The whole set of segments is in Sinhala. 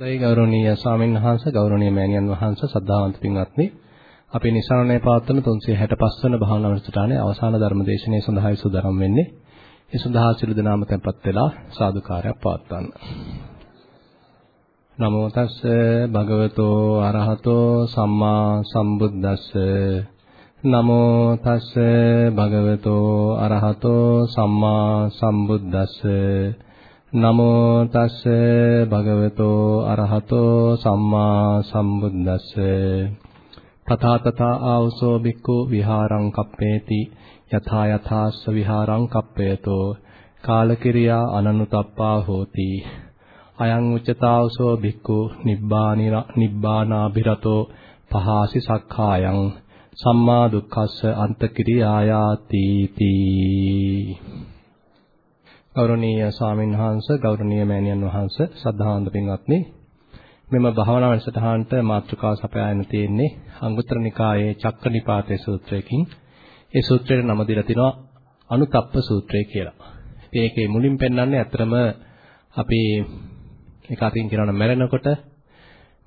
දෛ ගෞරවනීය ස්වාමීන් වහන්සේ ගෞරවනීය මෑණියන් වහන්සේ සද්ධාවන්ත පින්වත්නි අපි නිසරණේ පවත්වන 365 වන භාවනා වැඩසටහනේ අවසාන ධර්ම දේශනාව සඳහායි සූදානම් වෙන්නේ. ඒ සඳහා සිළු දනාම tempත් වෙලා සාදුකාරයක් පවත්වන්න. නමෝ තස්ස භගවතෝ අරහතෝ සම්මා සම්බුද්දස්ස නමෝ තස්ස භගවතෝ අරහතෝ සම්මා සම්බුද්දස්ස නමෝ තස්ස භගවතෝ අරහතෝ සම්මා සම්බුද්දස්ස. තථා තථා ආවසෝ බික්ඛු විහාරං කප්පේති. යථා යථාස්ස විහාරං කප්පයතෝ කාලකිරියා අනනුතප්පා හෝති. අයං උච්චතාවසෝ බික්ඛු නිබ්බානි නිබ්බානාභිරතෝ පහාසි සක්ඛායං. සම්මා දුක්ඛස්ස අන්තකිරියායාති තී ගෞරවනීය ස්වාමීන් වහන්සේ ගෞරවනීය මෑණියන් වහන්සේ සද්ධාන්ත පින්වත්නි මෙම භාවනා වැඩසටහනට මාතෘකාව සපයාගෙන තියෙන්නේ අංගුත්තර නිකායේ චක්කනිපාතේ සූත්‍රයකින් ඒ සූත්‍රයට නම දීලා තිනවා අනුතප්ප සූත්‍රය කියලා. ඉතින් ඒකේ මුලින් පෙන්වන්නේ අත්‍තරම අපි එක අතින් කියනවා මැරෙනකොට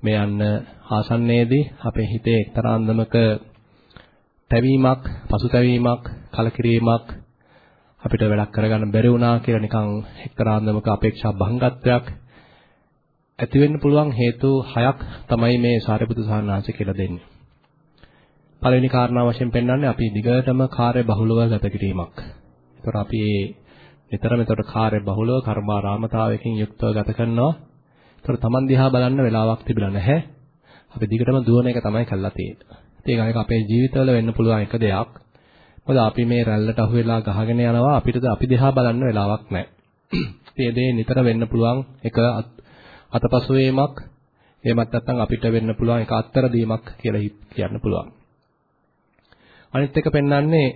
මේ යන්න ආසන්නයේදී අපේ හිතේ එක්තරා අන්දමක තැවීමක්, පසුතැවීමක්, කලකිරීමක් අපිට වැඩක් කරගන්න බැරි වුණා කියලා නිකන් එක්තරා අන්දමක අපේක්ෂා භංගත්වයක් ඇති වෙන්න පුළුවන් හේතු හයක් තමයි මේ සාරිපුත්‍ර සාරණාංශ කියලා දෙන්නේ. පළවෙනි කාරණාව වශයෙන් පෙන්වන්නේ අපි දිගටම කාර්ය බහුලව ගත කිරීමක්. ඒතර අපි නිතරම ඒතර කාර්ය බහුලව කර්මාරාමතාවයකින් යුක්තව ගත කරනවා. ඒතර Taman දිහා බලන්න වෙලාවක් තිබුණා නැහැ. අපි දිගටම දුවන එක තමයි කරලා තියෙන්නේ. ඒක අපේ ජීවිතවල වෙන්න පුළුවන් එක දෙයක්. මොකද අපි මේ රැල්ලට අහු වෙලා ගහගෙන යනවා අපිට අපි දිහා බලන්න වෙලාවක් නැහැ. ඒ දේ නිතර වෙන්න පුළුවන් එක අතපසු වීමක් එහෙමත් නැත්නම් අපිට වෙන්න පුළුවන් එක අත්තර දීමක් කියලා කියන්න පුළුවන්. අනිත් එක පෙන්වන්නේ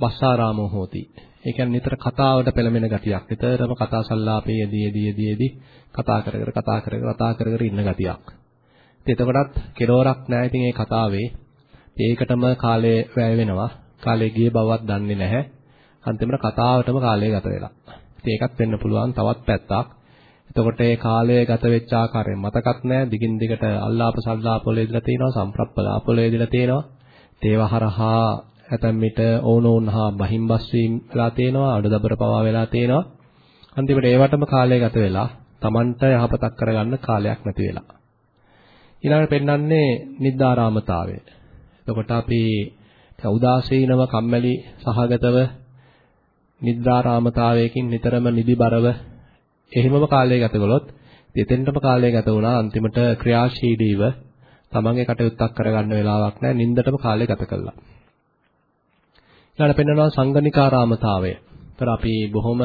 වස්සාරාමෝ හෝති. ඒ කියන්නේ නිතර කතාවට පෙළඹෙන ගතියක්. නිතරම කතා සල්ලාපේ යෙදී යෙදී යෙදී යෙදී කතා කර කර කතා කර කර කතා කර කර ඉන්න ගතියක්. ඉතින් එතකොටත් කෙලවරක් නැහැ ඉතින් මේ කතාවේ. ඒකටම කාලය වැය වෙනවා. කාලේ ගිය බවවත් දන්නේ නැහැ. අන්තිමට කතාවටම කාලය ගත වෙලා. ඉතින් ඒකත් වෙන්න පුළුවන් තවත් පැත්තක්. එතකොට ඒ කාලය ගත වෙච්ච ආකාරය මතකත් නැහැ. දිගින් දිගට අල්ලාප සල්ලාපවල ඉදලා තියෙනවා, සම්ප්‍රප්පලාපවල ඉදලා තියෙනවා. ඒවහරහා ඇතැම් විට ඕනෝන්හා බහිම්බස් වීම වෙලා තියෙනවා, අඩදබර පවා වෙලා තියෙනවා. අන්තිමට ඒවටම කාලය ගත වෙලා Tamanට යහපතක් කරගන්න කාලයක් නැති වෙලා. ඊළඟට පෙන්වන්නේ නිද්දාරාමතාවය. එතකොට අපි උදාසීනව කම්මැලි සහගතව නිද්‍රාරාමතාවයකින් නිතරම නිදිබරව එහෙමම කාලය ගත කළොත් දෙතෙන්ටම කාලය ගත වුණා අන්තිමට ක්‍රියාශීලීව තමන්ගේ කටයුත්තක් කරගන්න වෙලාවක් නැහැ නින්දටම කාලය ගත කළා. ඊළඟට පෙන්වනවා සංගනිකාරාමතාවය. ඒතර අපි බොහොම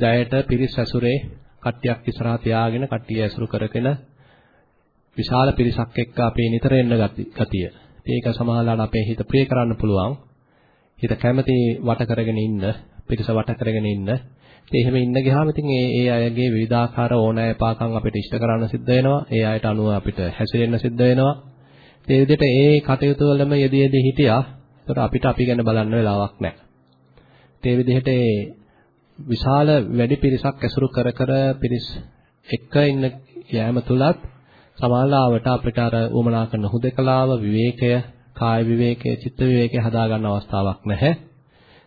ජයයට පිරිස් ඇසුරේ කට්ටියක් ඉස්සරහා තියාගෙන කට්ටිය ඇසුරු කරගෙන විශාල පිරිසක් එක්ක අපි නිතර එන්න ගතිය. ඒක සමහරවිට අපේ හිත ප්‍රිය කරන්න පුළුවන්. හිත කැමති වට කරගෙන ඉන්න, පිටස වට කරගෙන ඉන්න. ඉතින් එහෙම ඉන්න ගියාම ඉතින් ඒ ඒ අයගේ විවිධාකාර ඕනෑපාකම් අපිට ඉෂ්ට කරන්න සිද්ධ වෙනවා. ඒ අයට අනුව අපිට හැසිරෙන්න සිද්ධ වෙනවා. ඒ විදිහට ඒ කටයුතු වලම යෙදී යෙදී හිටියා. ඒකට අපිට අපි ගැන බලන්න වෙලාවක් නැහැ. ඒ විදිහට ඒ විශාල වැඩි පිරිසක් ඇසුරු කර කර පිරිස් එක්ක ඉන්න යෑම තුලත් සමාලාවට අපිට අර උමනා කරන හුදකලාව විවේකය, කාය විවේකය, චිත්ත විවේකය හදා ගන්න අවස්ථාවක් නැහැ.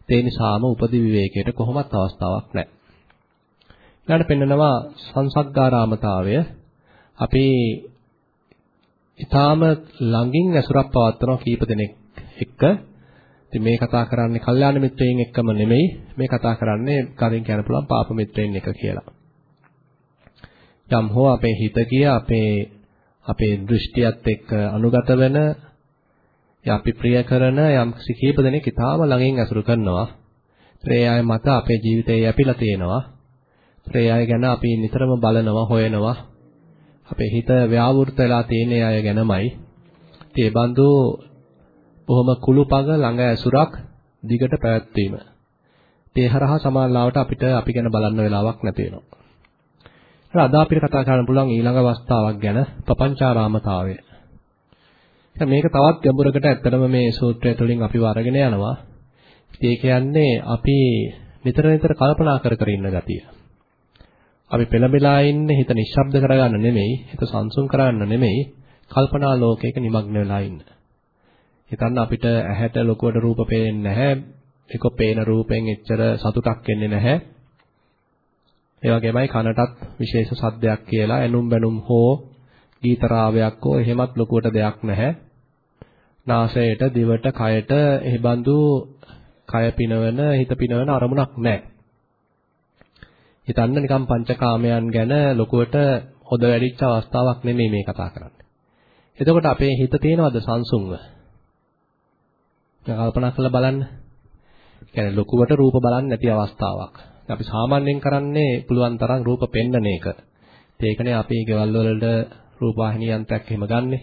ඒ නිසාම උපදි විවේකයට කොහොමත් අවස්ථාවක් නැහැ. ඊළඟට පෙන්නනවා සංසග්ගාරාමතාවය. අපි ඊටාම ළඟින් ඇසුරක් පවත්වන කීප දෙනෙක් එක්ක ඉතින් මේ කතා කරන්නේ කල්යාණ මිත්‍රයන් එක්කම නෙමෙයි මේ කතා කරන්නේ කලින් කියන්න පුළුවන් පාප මිත්‍රයන් එක කියලා. යම් හෝ අපේ හිත කිය අපේ අපේ දෘෂ්ටියත් එක්ක අනුගත වෙන අපි ප්‍රිය කරන යම් කීප දෙනෙක් ඊටාම ළඟින් ඇසුරු කරනවා. ඒ අය මත අපේ ජීවිතේ යැපිලා තියෙනවා. ඒ අය ගැන අපි නිතරම බලනවා, හොයනවා. අපේ හිත ව්‍යාවෘත වෙලා තියෙන අය ගැනමයි. ඒ බඳු බොහොම කුළුපග ළඟ ඇසුරක් දිගට පැවැත්වීම. ඒ හරහා සමාජලාවට අපිට අපි ගැන බලන්න වෙලාවක් නැති වෙනවා. ඒක අද අපිට කතා කරන්න පුළුවන් ඊළඟ අවස්ථාවක් ගැන පపంచාරාමතාවය. දැන් මේක තවත් ගැඹුරකට ඇත්තටම මේ සූත්‍රය තුළින් අපිව අරගෙන යනවා. ඒ කියන්නේ අපි නිතර නිතර කල්පනා කර කර ඉන්න ගතිය. අපි පෙළඹලා ඉන්නේ හිත නිශ්ශබ්ද කරගන්න නෙමෙයි, හිත සංසුන් කරගන්න නෙමෙයි, කල්පනා ලෝකයක নিমগ্ন වෙලා ඉන්න. හිතන්න අපිට ඇහැට ලොකුවට රූප පේන්නේ නැහැ. ඒක පේන රූපෙන් එච්චර සතුටක් එන්නේ නැහැ. ඒ වගේමයි කනටත් විශේෂ සද්දයක් කියලා ඇනුම් බැනුම් හෝ ගීත රාවයක් හෝ එහෙමත් ලොකුවට දෙයක් නැහැ. නාසයට, දිවට, කයට එහිබඳු කය පිනවන, හිත පිනවන අරමුණක් නැහැ. හිතන්න නිකම් පංචකාමයන් ගැන ලොකුවට හොද වැඩිච්ච අවස්ථාවක් නෙමෙයි මේ කතා කරන්නේ. එතකොට අපේ හිත තියෙනවද සංසුන්ව? කල්පනා කරලා බලන්න. කියන්නේ ලොකුවට රූප බලන්නේ නැති අවස්ථාවක්. අපි සාමාන්‍යයෙන් කරන්නේ පුළුවන් තරම් රූප පෙන්නන එක. ඒකනේ අපි ගෙවල් වලට රූපවාහිනී යන්ත්‍රයක් එහෙම ගන්නෙ.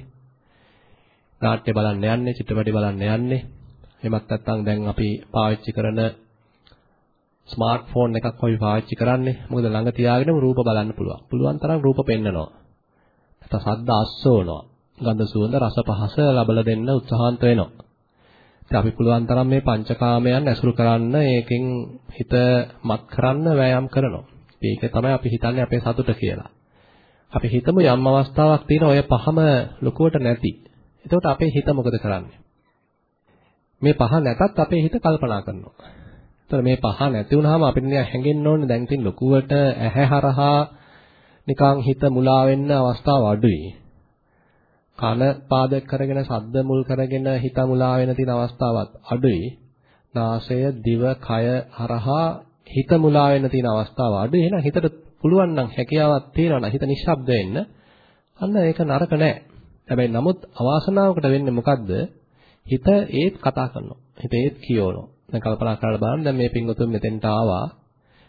නාට්‍ය බලන්න යන්නේ, චිත්‍රපටි බලන්න යන්නේ. එහෙමත් නැත්නම් දැන් අපි පාවිච්චි කරන ස්මාර්ට් ෆෝන් එකක් අපි පාවිච්චි කරන්නේ. මොකද ළඟ තියාගෙනම රූප බලන්න පුළුවන්. පුළුවන් තරම් රූප පෙන්නනවා. නැත්නම් ශබ්ද අස්සවනවා. ගන්ධ සුවඳ රස පහස ලබලා දෙන්න උත්සාහන්ත වෙනවා. ඉතින් අපි පුළුවන් තරම් මේ පංචකාමයන් ඇසුරු කරන්න ඒකෙන් හිත මත් කරන්න වෑයම් කරනවා. ඒක තමයි අපි හිතන්නේ අපේ සතුට කියලා. අපි හිතමු යම් අවස්ථාවක් තියෙන ඔය පහම ලොකුවට නැති. එතකොට අපේ හිත මොකද කරන්නේ? මේ පහ නැතත් අපේ හිත කල්පනා කරනවා. එතකොට මේ පහ නැති වුනහම අපිට නිකන් හැංගෙන්න ඕනේ දැන් තින් ලොකුවට ඇහැ හරහා නිකන් හිත මුලා වෙන්න අවස්ථාව අඩුයි. කන පාදක කරගෙන සද්ද මුල් කරගෙන හිත මුලා වෙන තියෙන අවස්ථාවත් අඩුයි. නාසය, දිව, කය හරහා හිත මුලා වෙන තියෙන අවස්ථාව අඩුයි. එහෙනම් හිතට පුළුවන් නම් හැකියාවක් තියෙනවා නම් හිත නිශ්ශබ්ද වෙන්න. අන්න ඒක නරක නෑ. හැබැයි නමුත් අවාසනාවකට වෙන්නේ මොකද්ද? හිත ඒත් කතා කරනවා. හිත ඒත් කියවනවා. දැන් කල්පනා කරලා බලන්න දැන් මේ පින්වතුන් මෙතෙන්ට ආවා.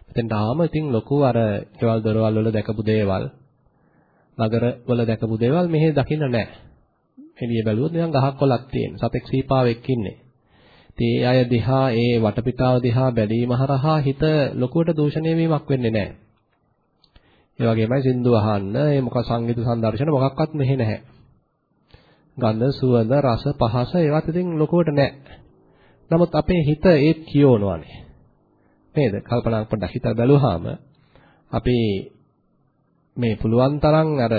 මෙතෙන්ට ආවම ඉතින් ලොකු අර කෙවල් දොරවල් වල දැකපු දේවල් නගරවල දැකපු දේවල් මෙහෙ දකින්න නැහැ. එළිය බැලුවොත් නිකන් ගහක් කොලක් තියෙන. සතෙක් සීපාවෙක් ඉන්නේ. ඉතින් ඒ අය දිහා ඒ වටපිටාව දිහා බැලීම හරහා හිත ලොකුවට දූෂණය වීමක් වෙන්නේ නැහැ. ඒ වගේමයි සින්දු අහන්න, ඒ මොක සංගීත සංදර්ශන මොකක්වත් මෙහෙ නැහැ. ගන්ධ, සුවඳ, රස, පහස ඒවත් ඉතින් ලොකුවට නැහැ. නමුත් අපේ හිත ඒත් කියවනවානේ. නේද? කල්පනා පොඩ්ඩක් හිත බැලුවාම අපි මේ පුළුවන් තරම් අර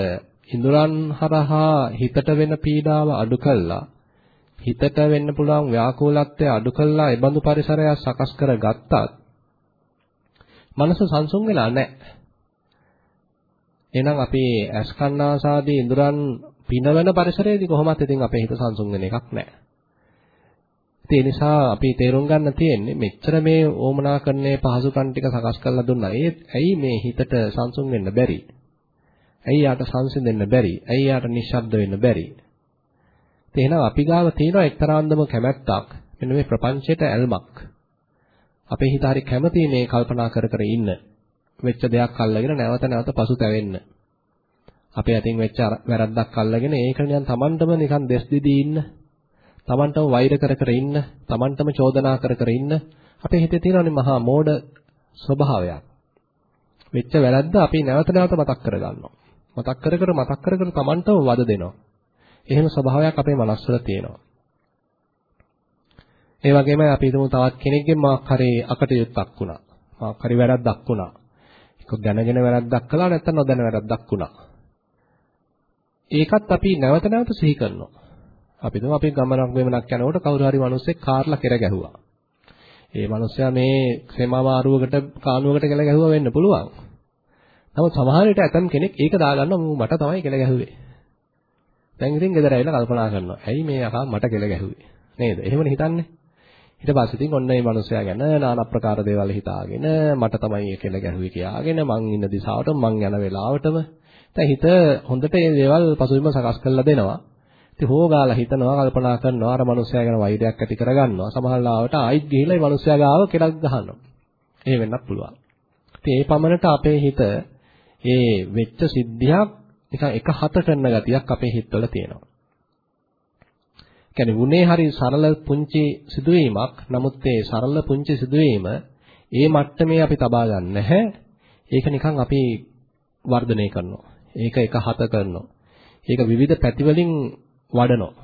ඉඳුරන් හරහා හිතට වෙන පීඩාව අඩු කළා හිතට වෙන්න පුළුවන් ව්‍යාකූලත්වය අඩු කළා ඒ බඳු පරිසරයක් සකස් කරගත්තත් මනස සංසුන් වෙලා නැහැ. එහෙනම් අපි ඇස් කන්නාසාදී ඉඳුරන් පිනවන පරිසරයේදී කොහොමත් ඉතින් අපේ හිත සංසුන් වෙන එකක් නැහැ. ඒ නිසා අපි තේරුම් ගන්න තියෙන්නේ මෙච්චර මේ ඕමනා කරන්නේ පහසුකම් ටික සකස් කරලා දුන්නා. ඒ ඇයි මේ හිතට සංසුන් වෙන්න බැරි? ඇයි යාට සංසිඳෙන්න බැරි? ඇයි යාට නිශ්ශබ්ද වෙන්න බැරි? එහෙනම් අපි ගාව තියෙන එක්තරාන්දම කැමැත්තක් මෙන්න මේ ප්‍රපංචයට ඇල්මක්. අපේ හිත හරි කැමති මේ කල්පනා කර කර ඉන්න. වෙච්ච දෙයක් අල්ලගෙන නැවත නැවත පසුතැවෙන්න. අපේ අතින් වෙච්ච වැරද්දක් අල්ලගෙන ඒක නිකන් Tamanටම නිකන් දෙස් දිදී ඉන්න. Tamanටම වෛර කර කර ඉන්න. Tamanටම චෝදනා කර කර ඉන්න. අපේ හිතේ තියෙනනේ මහා මෝඩ ස්වභාවයක්. වෙච්ච වැරද්ද අපි නැවත නැවත මතක් කරගන්නවා. මතක් කර කර මතක් කර කර Tamanටම වද දෙනවා. එහෙම ස්වභාවයක් අපේ මනස්වල තියෙනවා. ඒ වගේම අපි හිතමු තවත් කෙනෙක්ගේ මාක් හරි අකටයුත්තක් වුණා. මාක් හරි වැරද්දක් වුණා. ඒක දැනගෙන වැරද්දක් කළා නැත්නම් නොදැන වැරද්දක් වුණා. ඒකත් අපි නැවත නැවත සිහි කරනවා. අපි හිතමු අපි ගමනක් වෙමනක් යනකොට කවුරු හරි මිනිස්සෙක් කාර්ලා කෙර ගැහුවා. ඒ මිනිස්සයා මේ සෙමාමාරුවකට කානුවකට කෙල ගැහුවා වෙන්න පුළුවන්. නමුත් සමහර විට ඇතම් කෙනෙක් ඒක දාගන්නවා මම මට තමයි කෙල ගැහුවේ. දැන් ඉතින් ගෙදර ඇවිල්ලා කල්පනා කරනවා. ඇයි මේ අකා මට කෙල ගැහුවේ? නේද? එහෙමනේ හිතන්නේ. ඊට පස්සේ ඉතින් ඔන්න මේ මිනිස්සයා ගැන নানা ප්‍රකාර දේවල් හිතාගෙන මට තමයි මේ කෙල ගැහුවේ කියාගෙන මං ඉන්න දිශාවට මං යන වෙලාවටම දැන් හිත හොඳට මේ දේවල් පසුබිම සකස් කරලා දෙනවා. ඉතින් හොගාලා හිතනවා කල්පනා කරනවා අර මිනිස්සයා ගැන වෛරයක් ඇති කරගන්නවා. සමහර ලාවට ආයිත් ගිහිල්ලා මේ මිනිස්සයා ගාව කෙලක් ගහනවා. එහෙම වෙන්නත් පුළුවන්. ඉතින් ඒ පමණට අපේ හිත ඒ වෙච්ච සිද්ධියක් නිකන් එක හත කරන ගතියක් අපේ හිතවල තියෙනවා. කියන්නේ වුණේ හරි සරල පුංචි සිදුවීමක්. නමුත් ඒ සරල පුංචි සිදුවීම ඒ මට්ටමේ අපි තබා ගන්න නැහැ. ඒක නිකන් අපි වර්ධනය කරනවා. ඒක එක හත කරනවා. ඒක විවිධ පැතිවලින් වඩනවා.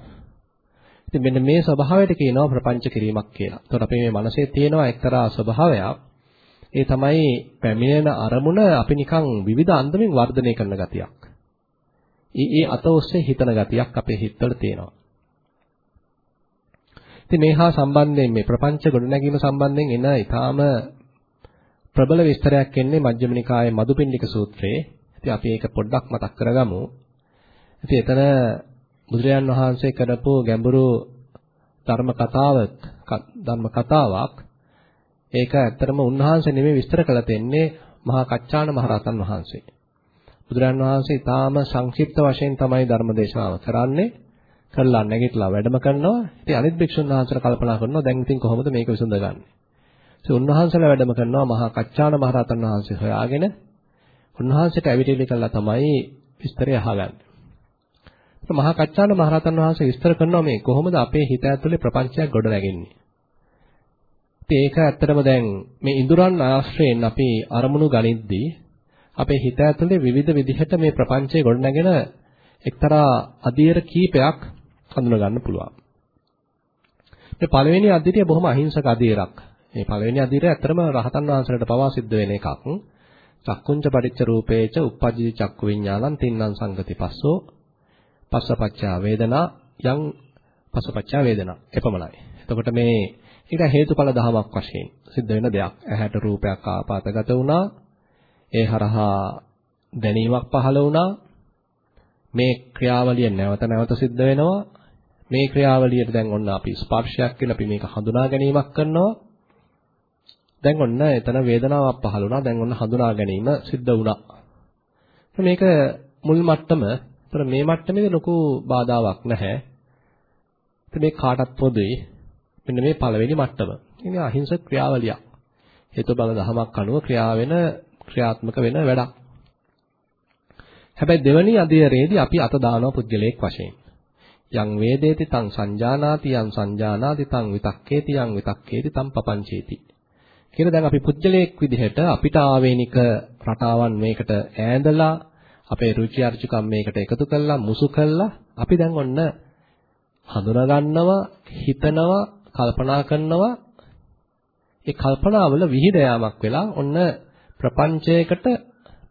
ඉතින් මෙන්න මේ ස්වභාවයට කියනවා ප්‍රපංච කිරීමක් කියලා. එතකොට අපේ මේ මනසේ තියෙනවා එක්තරා ස්වභාවයක්. ඒ තමයි පැමිණෙන අරමුණ අපි නිකන් විවිධ අන්දමින් වර්ධනය කරන ගතියක්. ඒ ඒ අත ඔස්සේ හිතන ගතියක් අපේ හිතවල තියෙනවා. ඉතින් මේ හා සම්බන්ධයෙන් මේ ප්‍රපංච ගොඩනැගීම සම්බන්ධයෙන් එන ඊටාම ප්‍රබල විස්තරයක් එන්නේ මජ්ක්‍ධිම නිකායේ මදුපිණ්ඩික සූත්‍රයේ. ඉතින් අපි ඒක පොඩ්ඩක් මතක් කරගමු. ඉතින් එතන බුදුරජාන් වහන්සේ කරපු ගැඹුරු ධර්ම කතාවක් ධර්ම කතාවක් ඒක ඇත්තටම උන්වහන්සේ නෙමෙයි විස්තර කළ දෙන්නේ මහා කච්චාණ මහරහතන් වහන්සේ. බුදුරන් වහන්සේ ඊටාම සංක්ෂිප්ත වශයෙන් තමයි ධර්ම දේශනාව කරන්නේ. කරලා නැගිටලා වැඩම කරනවා. ඉතින් අනිත් භික්ෂුන් වහන්සේලා කල්පනා කරනවා දැන් ඉතින් කොහොමද මේක විසඳගන්නේ? ඉතින් උන්වහන්සේලා වැඩම කරනවා මහා කච්චාණ මහරහතන් වහන්සේ හොයාගෙන උන්වහන්සේට ඇවිටිලි කළා තමයි විස්තරය අහගන්නේ. මහා කච්චාණ මහරහතන් වහන්සේ විස්තර කරනවා මේ කොහොමද අපේ හිත ඇතුලේ ප්‍රපංචයක් ගොඩ නැගෙන්නේ. ඉතින් ඒක ඇත්තටම දැන් මේ ඉඳුරන් ආශ්‍රයෙන් අපි අරමුණු ගනිද්දී අපේ හිත ඇතුලේ විවිධ විදිහට මේ ප්‍රපංචය ගොඩ නැගෙන එක්තරා අධීර කීපයක් හඳුනා ගන්න පුළුවන්. මේ පළවෙනි අධීරය බොහොම අහිංසක අධීරක්. මේ පළවෙනි අධීරය ඇත්තටම රහතන් වහන්සේලාට පවා සිද්ධ වෙන එකක්. චක්කුංච පටිච්ච රූපේච uppajjiti චක්කු විඥානං තින්නම් සංගති පස්සෝ පස්සපච්චා වේදනා යං පස්සපච්චා වේදනා එපමණයි. එතකොට මේ ඒක හේතුඵල ධමයක් වශයෙන් සිද්ධ වෙන දෙයක්. ඇහැට රූපයක් ආපාතගත වුණා. ඒ හරහා දැනීමක් පහළ වුණා. මේ ක්‍රියාවලිය නැවත නැවත සිද්ධ වෙනවා. මේ ක්‍රියාවලියට දැන් ඔන්න අපි ස්පර්ශයක් කියලා අපි මේක හඳුනා ගැනීමක් කරනවා. දැන් ඔන්න එතන වේදනාවක් පහළ වුණා. දැන් ඔන්න හඳුනා ගැනීම සිද්ධ වුණා. මේක මුල් මට්ටම. ඒතර මේ මට්ටමේදී ලොකු බාධාවක් නැහැ. මේ කාටත් පොදුයි. මෙන්න මේ පළවෙනි මට්ටම. ඉතින් අහිංසක ක්‍රියාවලියක්. හේතු බල දහමක් අනුව ක්‍රියා වෙන ක්‍රියාත්මක වෙන වැඩක්. හැබැයි දෙවැනි අධීරයේදී අපි අත දානවා පුද්ගලයෙක් වශයෙන්. යං වේදේති තං සංජානාති යං සංජානාති තං විතක්කේති යං විතක්කේති තං පපංචේති. කියලා දැන් අපි පුද්ගලයෙක් විදිහට අපිට ආවේනික රටාවන් මේකට ඈඳලා අපේ රුචි අරුචිකම් මේකට එකතු කළා මුසු කළා අපි දැන් ඔන්න හඳුනා ගන්නවා හිතනවා කල්පනා කරනවා ඒ කල්පනාවල විහිද යාමක් වෙලා ඔන්න ප්‍රපංචයකට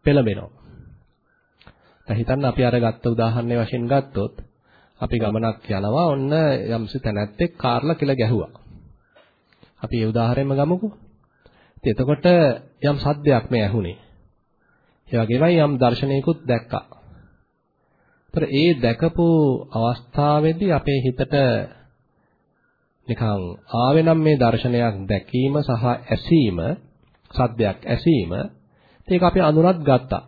පෙළඹෙනවා. දැන් හිතන්න අපි අර ගත්ත උදාහරණය වශයෙන් ගත්තොත් අපි ගමනක් යනවා ඔන්න යම්සි තැනැත්තෙක් කාර්ලා කියලා ගැහුවා. අපි ඒ උදාහරණයම ගමුකෝ. ඉතින් එතකොට යම් සද්දයක් මේ ඇහුනේ. ඒ වගේමයි යම් දර්ශනයකුත් දැක්කා. ඒතර ඒ දැකපු අවස්ථාවේදී අපේ හිතට නිකන් ආවෙනම් මේ දර්ශනයක් දැකීම සහ ඇසීම සද්දයක් ඇසීම ඒක අපි අඳුරත් ගත්තා.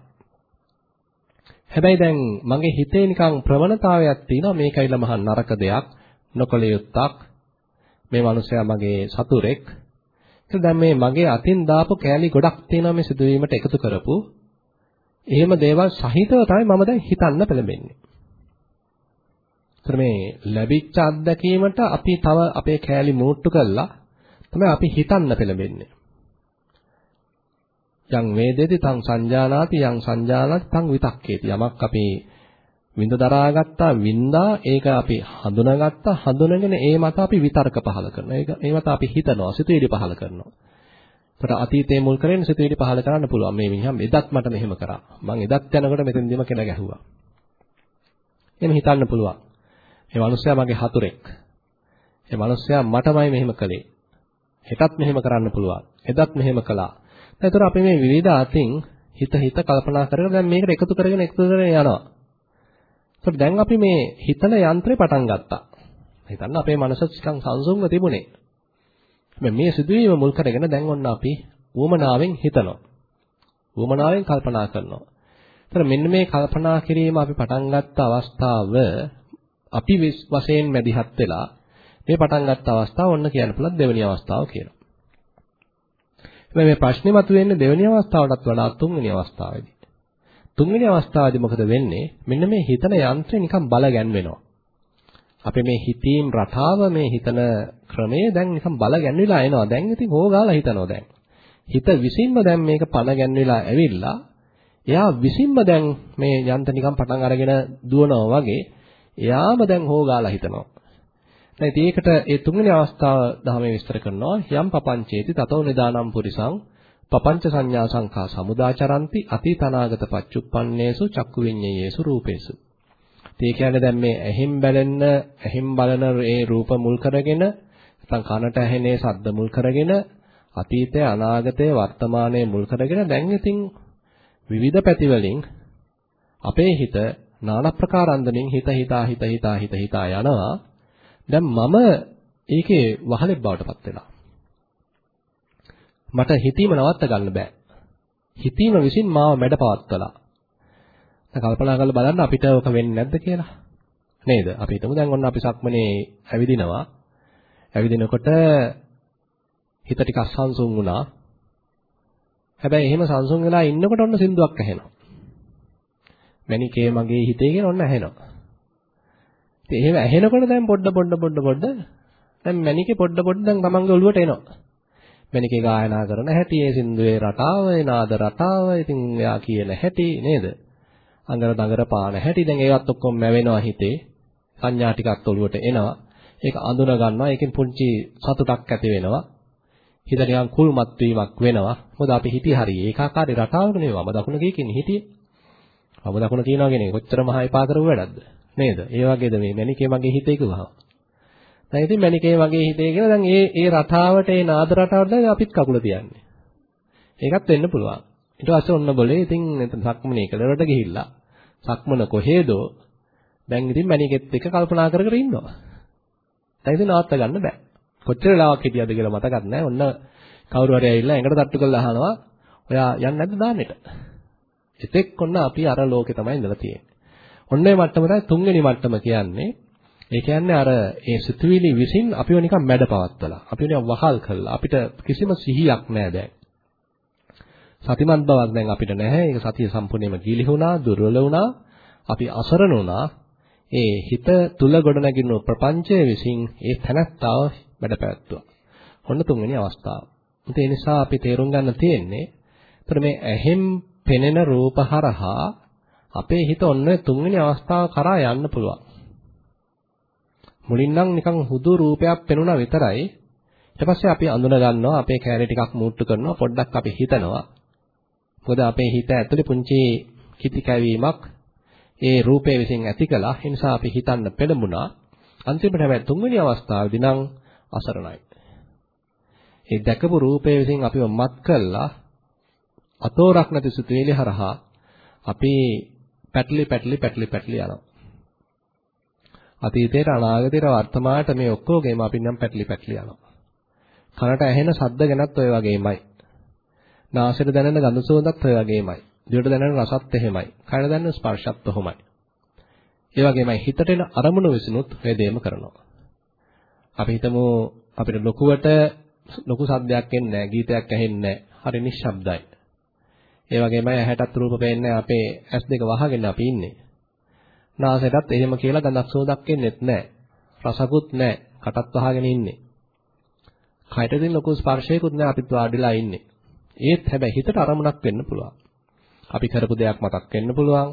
හැබැයි දැන් මගේ හිතේ නිකන් ප්‍රවණතාවයක් තියෙනවා. මේකයිලා මහා නරක දෙයක්. නොකල යුත්තක්. මේ මිනිසයා මගේ සතුරෙක්. ඒක දැන් මේ මගේ අතින් දාපු කෑලි ගොඩක් තියෙනවා මේ සිදුවීමට එකතු කරපු. එහෙම දේවල් සහිතව තමයි මම දැන් හිතන්න පෙළඹෙන්නේ. ඒතර මේ ලැබිච්ච අත්දැකීමට අපි තව අපේ කෑලි මූට්ටු කළා තමයි අපි හිතන්න පෙළඹෙන්නේ. යං වේදේති තං සංජානාති යං සංජානාති තං විතක්කේති. යමක් අපි විඳ දරාගත්තා වින්දා ඒක අපි හඳුනාගත්තා හඳුනගෙන ඒ මත අපි විතර්ක පහල කරනවා. ඒක ඒ මත අපි හිතනවා සිතුවිලි පහල කරනවා. ඒතර අතීතයේ මුල් කරගෙන සිතුවිලි පහල කරන්න පුළුවන්. මේ මිනිහා එදත් මට මෙහෙම කරා. මං එදත් යනකොට මෙතෙන්දිම කෙන ගැහුවා. එහෙම හිතන්න පුළුවන්. මේ මිනිස්සයා මගේ හතුරෙක්. මේ මිනිස්සයා මටමයි මෙහෙම කළේ. හෙටත් මෙහෙම කරන්න පුළුවන්. එදත් මෙහෙම කළා. ඒතර අපි මේ විවිධ අතින් හිත හිත කල්පනා කරගෙන දැන් මේකට එකතු කරගෙන එකතු කරගෙන යනවා. ඒතර දැන් අපි මේ හිතන යන්ත්‍රේ පටන් ගත්තා. හිතන්න අපේ මනස නිකන් සංසුන්ව තිබුණේ. මේ මේ සිදුවීම මුල් කරගෙන දැන් ඔන්න අපි උවමනාවෙන් හිතනවා. උවමනාවෙන් කල්පනා කරනවා. ඒතර මෙන්න මේ කල්පනා කිරීම අපි පටන් ගත්ත අවස්ථාව අපි වශයෙන් මැදිහත් වෙලා මේ පටන් ගත්ත අවස්ථාව ඔන්න කියන්න පුළුවන් දෙවෙනි අවස්ථාව කියලා. හැබැයි මේ ප්‍රශ්නේ මතුවෙන්නේ දෙවෙනි අවස්ථාවටත් වඩා තුන්වෙනි අවස්ථාවේදී. තුන්වෙනි අවස්ථාවේදී මොකද වෙන්නේ? මෙන්න මේ හිතන යන්ත්‍රය නිකන් බල ගැන්වෙනවා. අපේ මේ හිතීම් රටාව මේ හිතන ක්‍රමය දැන් නිකන් බල ගැන්විලා එනවා. දැන් ඉතින් හොගාලා හිතනවා දැන්. හිත විසින්ම දැන් මේක පණ ගැන්විලා ඇවිල්ලා එයා විසින්ම දැන් මේ යන්ත්‍ර නිකන් පටන් අරගෙන දුවනවා වගේ එයාම දැන් හොගාලා හිතනවා. දැන් ඒකට ඒ තුන්වෙනි අවස්ථාව ධර්මයේ විස්තර කරනවා යම් පපංචේති තතෝ නිදානම් පුරිසං පపංච සංඥා සංඛා සමුදාචරಂತಿ අතීත අනාගත පච්චුප්පන්නේසු චක්කු විඤ්ඤේයේසු රූපේසු. ඒ කියන්නේ දැන් මේ ඇහිම් බැලෙන්න ඇහිම් බලන ඒ රූප මුල් කරගෙන නැත්නම් කනට ඇහෙන ශබ්ද මුල් කරගෙන අතීතය අනාගතය වර්තමානය මුල් කරගෙන දැන් ඉතින් විවිධ පැති වලින් අපේ හිත নানা ප්‍රකාරන්දමින් හිත හිතා හිත හිතා හිත හිතා යනවා. දැන් මම ඒකේ වහලෙක් බවට පත් වෙලා. මට හිතීම නවත්ත ගන්න බෑ. හිතීම විසින් මාව මැඩපවත්වලා. දැන් කල්පනා කරලා බලන්න අපිට ඔක වෙන්නේ නැද්ද කියලා. නේද? අපි හිතමු දැන් ඔන්න අපි සක්මනේ ඇවිදිනවා. ඇවිදිනකොට හිත ටිකක් සංසුන් වුණා. හැබැයි එහෙම සංසුන් වෙලා ඉන්නකොට ඔන්න සින්දුවක් ඇහෙනවා. මැනිකේ මගේ හිතේ කියන ඔන්න ඇහෙනවා. ඉතින් එහෙම ඇහෙනකොට දැන් පොඩ පොඩ පොඩ පොඩ දැන් මැනිකේ පොඩ පොඩ දැන් තමන්ගේ ඔළුවට එනවා. මැනිකේ ගායනා කරන හැටි, ඒ සින්දුවේ රටාව, ඒ නාද රටාව, ඉතින් එයා කියන හැටි නේද? අඟර දඟර පාන හැටි දැන් ඒවත් ඔක්කොම මැවෙනවා හිතේ. සංඥා ටිකක් ඔළුවට එනවා. ඒක අඳුන ගන්නවා. ඒකෙන් පුංචි සතුටක් ඇති වෙනවා. හිත නිකන් කුල්මත් වීමක් වෙනවා. මොකද අපි හිතේ හරි ඒකාකාරී රටාවක නෙවෙයි. වම දකුණ කියකින් හිතියේ. වම දකුණ තියනවා කියන එක කොච්චර මහා එපා කරපු වැඩක්ද? නේද? ඒ වගේද මේ මැනිකේ මගේ හිතේ කිව්වහම. දැන් ඉතින් මැනිකේ මගේ හිතේ කියලා දැන් ඒ ඒ රටාවට ඒ නාද රටාවට දැන් අපිත් කකුල තියන්නේ. ඒකත් වෙන්න පුළුවන්. ඊට පස්සේ ඔන්න બોලේ ඉතින් සක්මනේ කලරට ගිහිල්ලා සක්මන කොහෙදෝ දැන් ඉතින් මැනිකෙත් එක්ක කල්පනා කර කර ඉන්නවා. දැන් ඉතින් නවත්ත ගන්න බෑ. කොච්චර වෙලාවක් හිටියද කියලා මතකත් නැහැ. ඔන්න කවුරු හරි ඇවිල්ලා ඇඟට තට්ටු කරලා අහනවා ඔයා යන්නේ නැද්ද දාන්නෙට? එතෙක් ඔන්න අපි අර ලෝකේ තමයි ඉඳලා තියෙන්නේ. ඔන්න ඒ මට්ටම තමයි තුන්වෙනි මට්ටම කියන්නේ. ඒ කියන්නේ අර ඒ සිතුවිලි විසින් අපිව නිකන් මැඩපවත්තලා. අපිව නිකන් වහල් කළා. අපිට කිසිම සිහියක් නැහැ දැන්. සතිමත් බවක් දැන් අපිට නැහැ. ඒක සතිය සම්පූර්ණයෙන්ම ගිලිහුණා, දුර්වල වුණා. අපි අසරණ වුණා. ඒ හිත තුල ගොඩනැගිනු ප්‍රපංචය විසින් ඒ තනත්තාව වැඩපැවැත්තුවා. ඔන්න තුන්වෙනි අවස්ථාව. ඒ නිසා අපි තේරුම් ගන්න තියෙන්නේ එතන මේ ඇහෙම් පෙනෙන රූප හරහා අපේ හිත ඔන්න තුන්වෙනි අවස්ථාව කරා යන්න පුළුවන්. මුලින් නම් නිකන් හුදු රූපයක් පෙනුණා විතරයි. ඊට පස්සේ අපි අඳුන ගන්නවා අපේ කෑලි ටිකක් මූට්ටු කරනවා පොඩ්ඩක් අපි හිතනවා. මොකද අපේ හිත ඇතුලේ පුංචි කිති කැවීමක් ඒ රූපේ විසින් ඇති කළා. ඒ නිසා අපි හිතන්න පෙළඹුණා. අන්තිමට හැබැයි තුන්වෙනි අවස්ථාවේදී නම් අසරණයි. ඒ දැකපු රූපේ විසින් අපිව මත් කළා අතෝරක් නැති සිතුවිලි හරහා අපි පැටලි පැටලි පැටලි පැටලි යනවා. අතීතයට අනාගතයට වර්තමානට මේ ඔක්කොගේම අපි නම් පැටලි පැටලි යනවා. කනට ඇහෙන ශබ්ද ගැනත් ඔය වගේමයි. නාසයට දැනෙන ගඳ සුවඳත් ඔය වගේමයි. දිවට දැනෙන රසත් එහෙමයි. කයට දැනෙන ස්පර්ශත් ඔහොමයි. ඒ වගේමයි හිතට එන අරමුණු විසිනුත් ඔය දෙයම කරනවා. අපි හිතමු අපිට ලොකුවට ලොකු සද්දයක් එන්නේ නැහැ, ගීතයක් ඇහෙන්නේ නැහැ. හරි නිශ්ශබ්දයි. ඒ වගේමයි ඇහැටත් රූප පේන්නේ අපේ ඇස් දෙක වහගෙන අපි ඉන්නේ. නාසයටත් එහෙම කියලා ගඳක් සෝදක් එන්නේත් නැහැ. රසකුත් නැහැ. කටත් වහගෙන ඉන්නේ. කයට දින ලොකු ස්පර්ශයකුත් නැහැ අපිත් වාඩිලා ඉන්නේ. ඒත් හැබැයි හිතට අරමුණක් වෙන්න පුළුවන්. අපි කරපු දෙයක් මතක් වෙන්න පුළුවන්.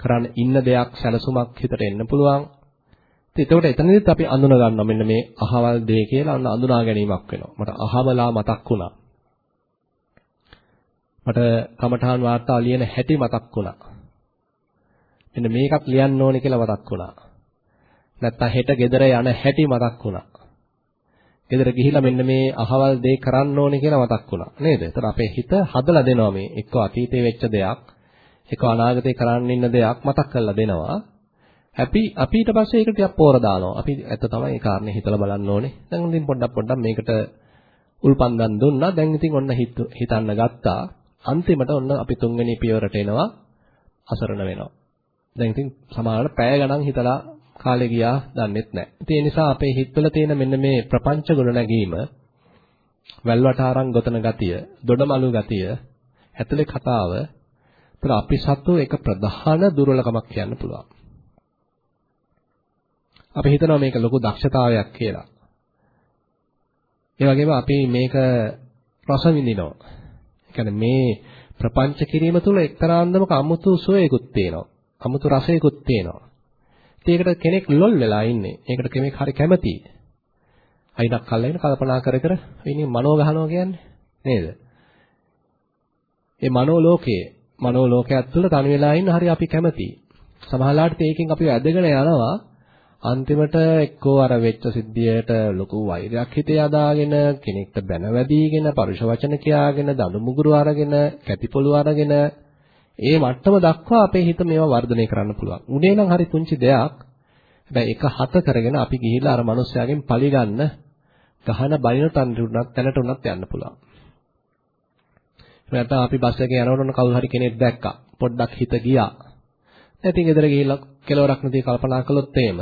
කරන්න ඉන්න දෙයක් සැලසුමක් හිතට එන්න පුළුවන්. ඉතින් එතකොට එතනදිත් අපි අඳුන ගන්නවා මෙන්න මේ අහවල් දේ කියලා අන්න අඳුනා ගැනීමක් වෙනවා. මට අහවලා මතක් වුණා. මට කමඨාන් වාර්තාව ලියන හැටි මතක් වුණා. මෙන්න මේකත් ලියන්න ඕනේ කියලා මතක් වුණා. නැත්තම් හෙට ගෙදර යන හැටි මතක් වුණා. ගෙදර ගිහිලා මෙන්න මේ අහවල් දේ කරන්න ඕනේ කියලා මතක් වුණා. නේද? ඒතර අපේ හිත හදලා දෙනවා මේ එක්ක අතීතේ වෙච්ච දෙයක්, එක්ක අනාගතේ කරන්න ඉන්න දෙයක් මතක් කරලා දෙනවා. අපි අපි ඊට පස්සේ ඒක ටිකක් පෝර දානවා. අපි ඇත්ත තමයි ඒ කාරණේ හිතලා බලන්න ඕනේ. දැන් ඉතින් පොඩ්ඩක් පොඩ්ඩක් මේකට උල්පන්දම් දුන්නා. දැන් ඉතින් ඔන්න හිතන්න ගත්තා. අන්තිමට ඔන්න අපි තුන්වෙනි පියවරට එනවා අසරණ වෙනවා. දැන් ඉතින් සමහරවිට පැය ගණන් හිතලා කාලේ ගියා දන්නෙත් නැහැ. ඉතින් ඒ නිසා අපේ හිතවල තියෙන මෙන්න මේ ප්‍රපංච ගුණ නැගීම වැල්වට ආරං ගොතන ගතිය, දොඩමලු ගතිය, ඇතුලේ කතාව ඒතර අපි සතු එක ප්‍රධාන දුර්වලකමක් කියන්න පුළුවන්. අපි හිතනවා මේක ලොකු දක්ෂතාවයක් කියලා. ඒ වගේම අපි මේක රස විඳිනවා. ඒ කියන්නේ මේ ප්‍රපංච කිරීම තුළ එක්තරා අන්දමක අමුතු සුවයකුත් තියෙනවා. අමුතු රසයකුත් තියෙනවා. ඒකට කෙනෙක් ලොල් වෙලා ඉන්නේ. ඒකට කෙනෙක් හරි කැමතියි. අයිනක් අල්ලගෙන කල්පනා කර කර ඉන්නේ මනෝ ගහනවා කියන්නේ නේද? ඒ මනෝ ලෝකයේ මනෝ ලෝකයක් තුළ තනි වෙලා ඉන්න හරි අපි කැමතියි. සමහරවිට ඒකෙන් අපි ඇදගෙන යනවා අන්තිමට එක්කෝ අර වෙච්ච සිද්ධියට ලොකු වෛරයක් හිතේ අදාගෙන කෙනෙක්ට බැන වැදීගෙන පරුෂ වචන කියාගෙන දඬු මුගුරු අරගෙන කැපිපොළු අරගෙන ඒ මට්ටම දක්වා අපේ හිත මේවා වර්ධනය කරන්න පුළුවන්. උනේ නම් හරි පුංචි දෙයක්. හැබැයි එක හත කරගෙන අපි ගිහිල්ලා අර මිනිස්යාගෙන් පලි ගන්න ගහන බලින තැනට උනත් යන්න පුළුවන්. නැත්නම් අපි බස් එකේ යනකොට කවුරු හරි කෙනෙක් දැක්කා. පොඩ්ඩක් හිත ගියා. ඉතින් ගෙදර ගිහිල්ලා කෙලවරක් නැති කල්පනා කළොත් එහෙම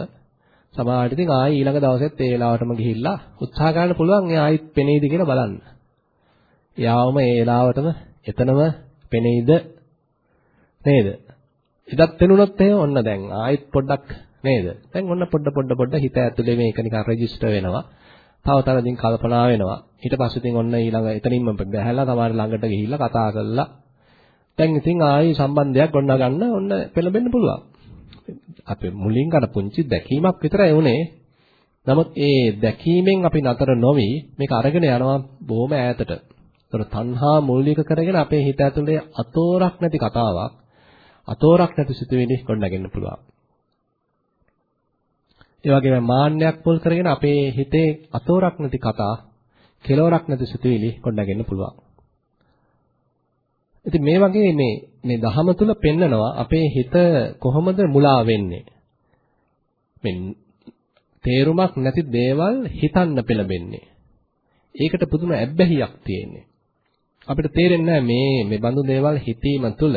සමහරවිට ඉතින් ආයි ඊළඟ දවසෙත් ඒ වෙලාවටම ගිහිල්ලා උත්සාහ ගන්න පුළුවන් එයා ආයිත් පෙනෙයිද කියලා බලන්න. යාවම ඒ වෙලාවටම එතනම පෙනෙයිද නේද? ඉදත් වෙනුනොත් එහෙම ඔන්න දැන් ආයිත් පොඩ්ඩක් නේද? දැන් ඔන්න පොඩ පොඩ පොඩ හිත ඇතුලේ මේක නිකන් රෙජිස්ටර් වෙනවා. තව තවදින් කල්පනා වෙනවා. ඊට පස්සේ ඉතින් ඔන්න ඊළඟ එතනින්ම බැහැලා තමයි ළඟට ගිහිල්ලා කතා කරලා දැන් ඉතින් ආයි සම්බන්ධයක් ගොඩනගා ගන්න ඔන්න පෙළඹෙන්න පුළුවන්. අපි මුලින් ගන්න පුංචි දැකීමක් විතරයි උනේ. නමුත් ඒ දැකීමෙන් අපි නතර නොවි මේක අරගෙන යනවා බොහොම ඈතට. ඒතර තණ්හා මූලික කරගෙන අපේ හිත ඇතුලේ අතෝරක් නැති කතාවක්, අතෝරක් නැති සිතුවිලි ගොඩනගෙන්න පුළුවන්. ඒ වගේම මාන්නයක් පොල් කරගෙන අපේ හිතේ අතෝරක් නැති කතා, කෙලවරක් නැති සිතුවිලි ගොඩනගෙන්න පුළුවන්. ඉතින් මේ වගේ මේ මේ දහම තුල පෙන්නනවා අපේ හිත කොහොමද මුලා වෙන්නේ. මේ තේරුමක් නැති දේවල් හිතන්න පෙළඹෙන්නේ. ඒකට පුදුම ඇබ්බැහියක් තියෙන්නේ. අපිට තේරෙන්නේ මේ මේ බඳු දේවල් හිතීම තුළ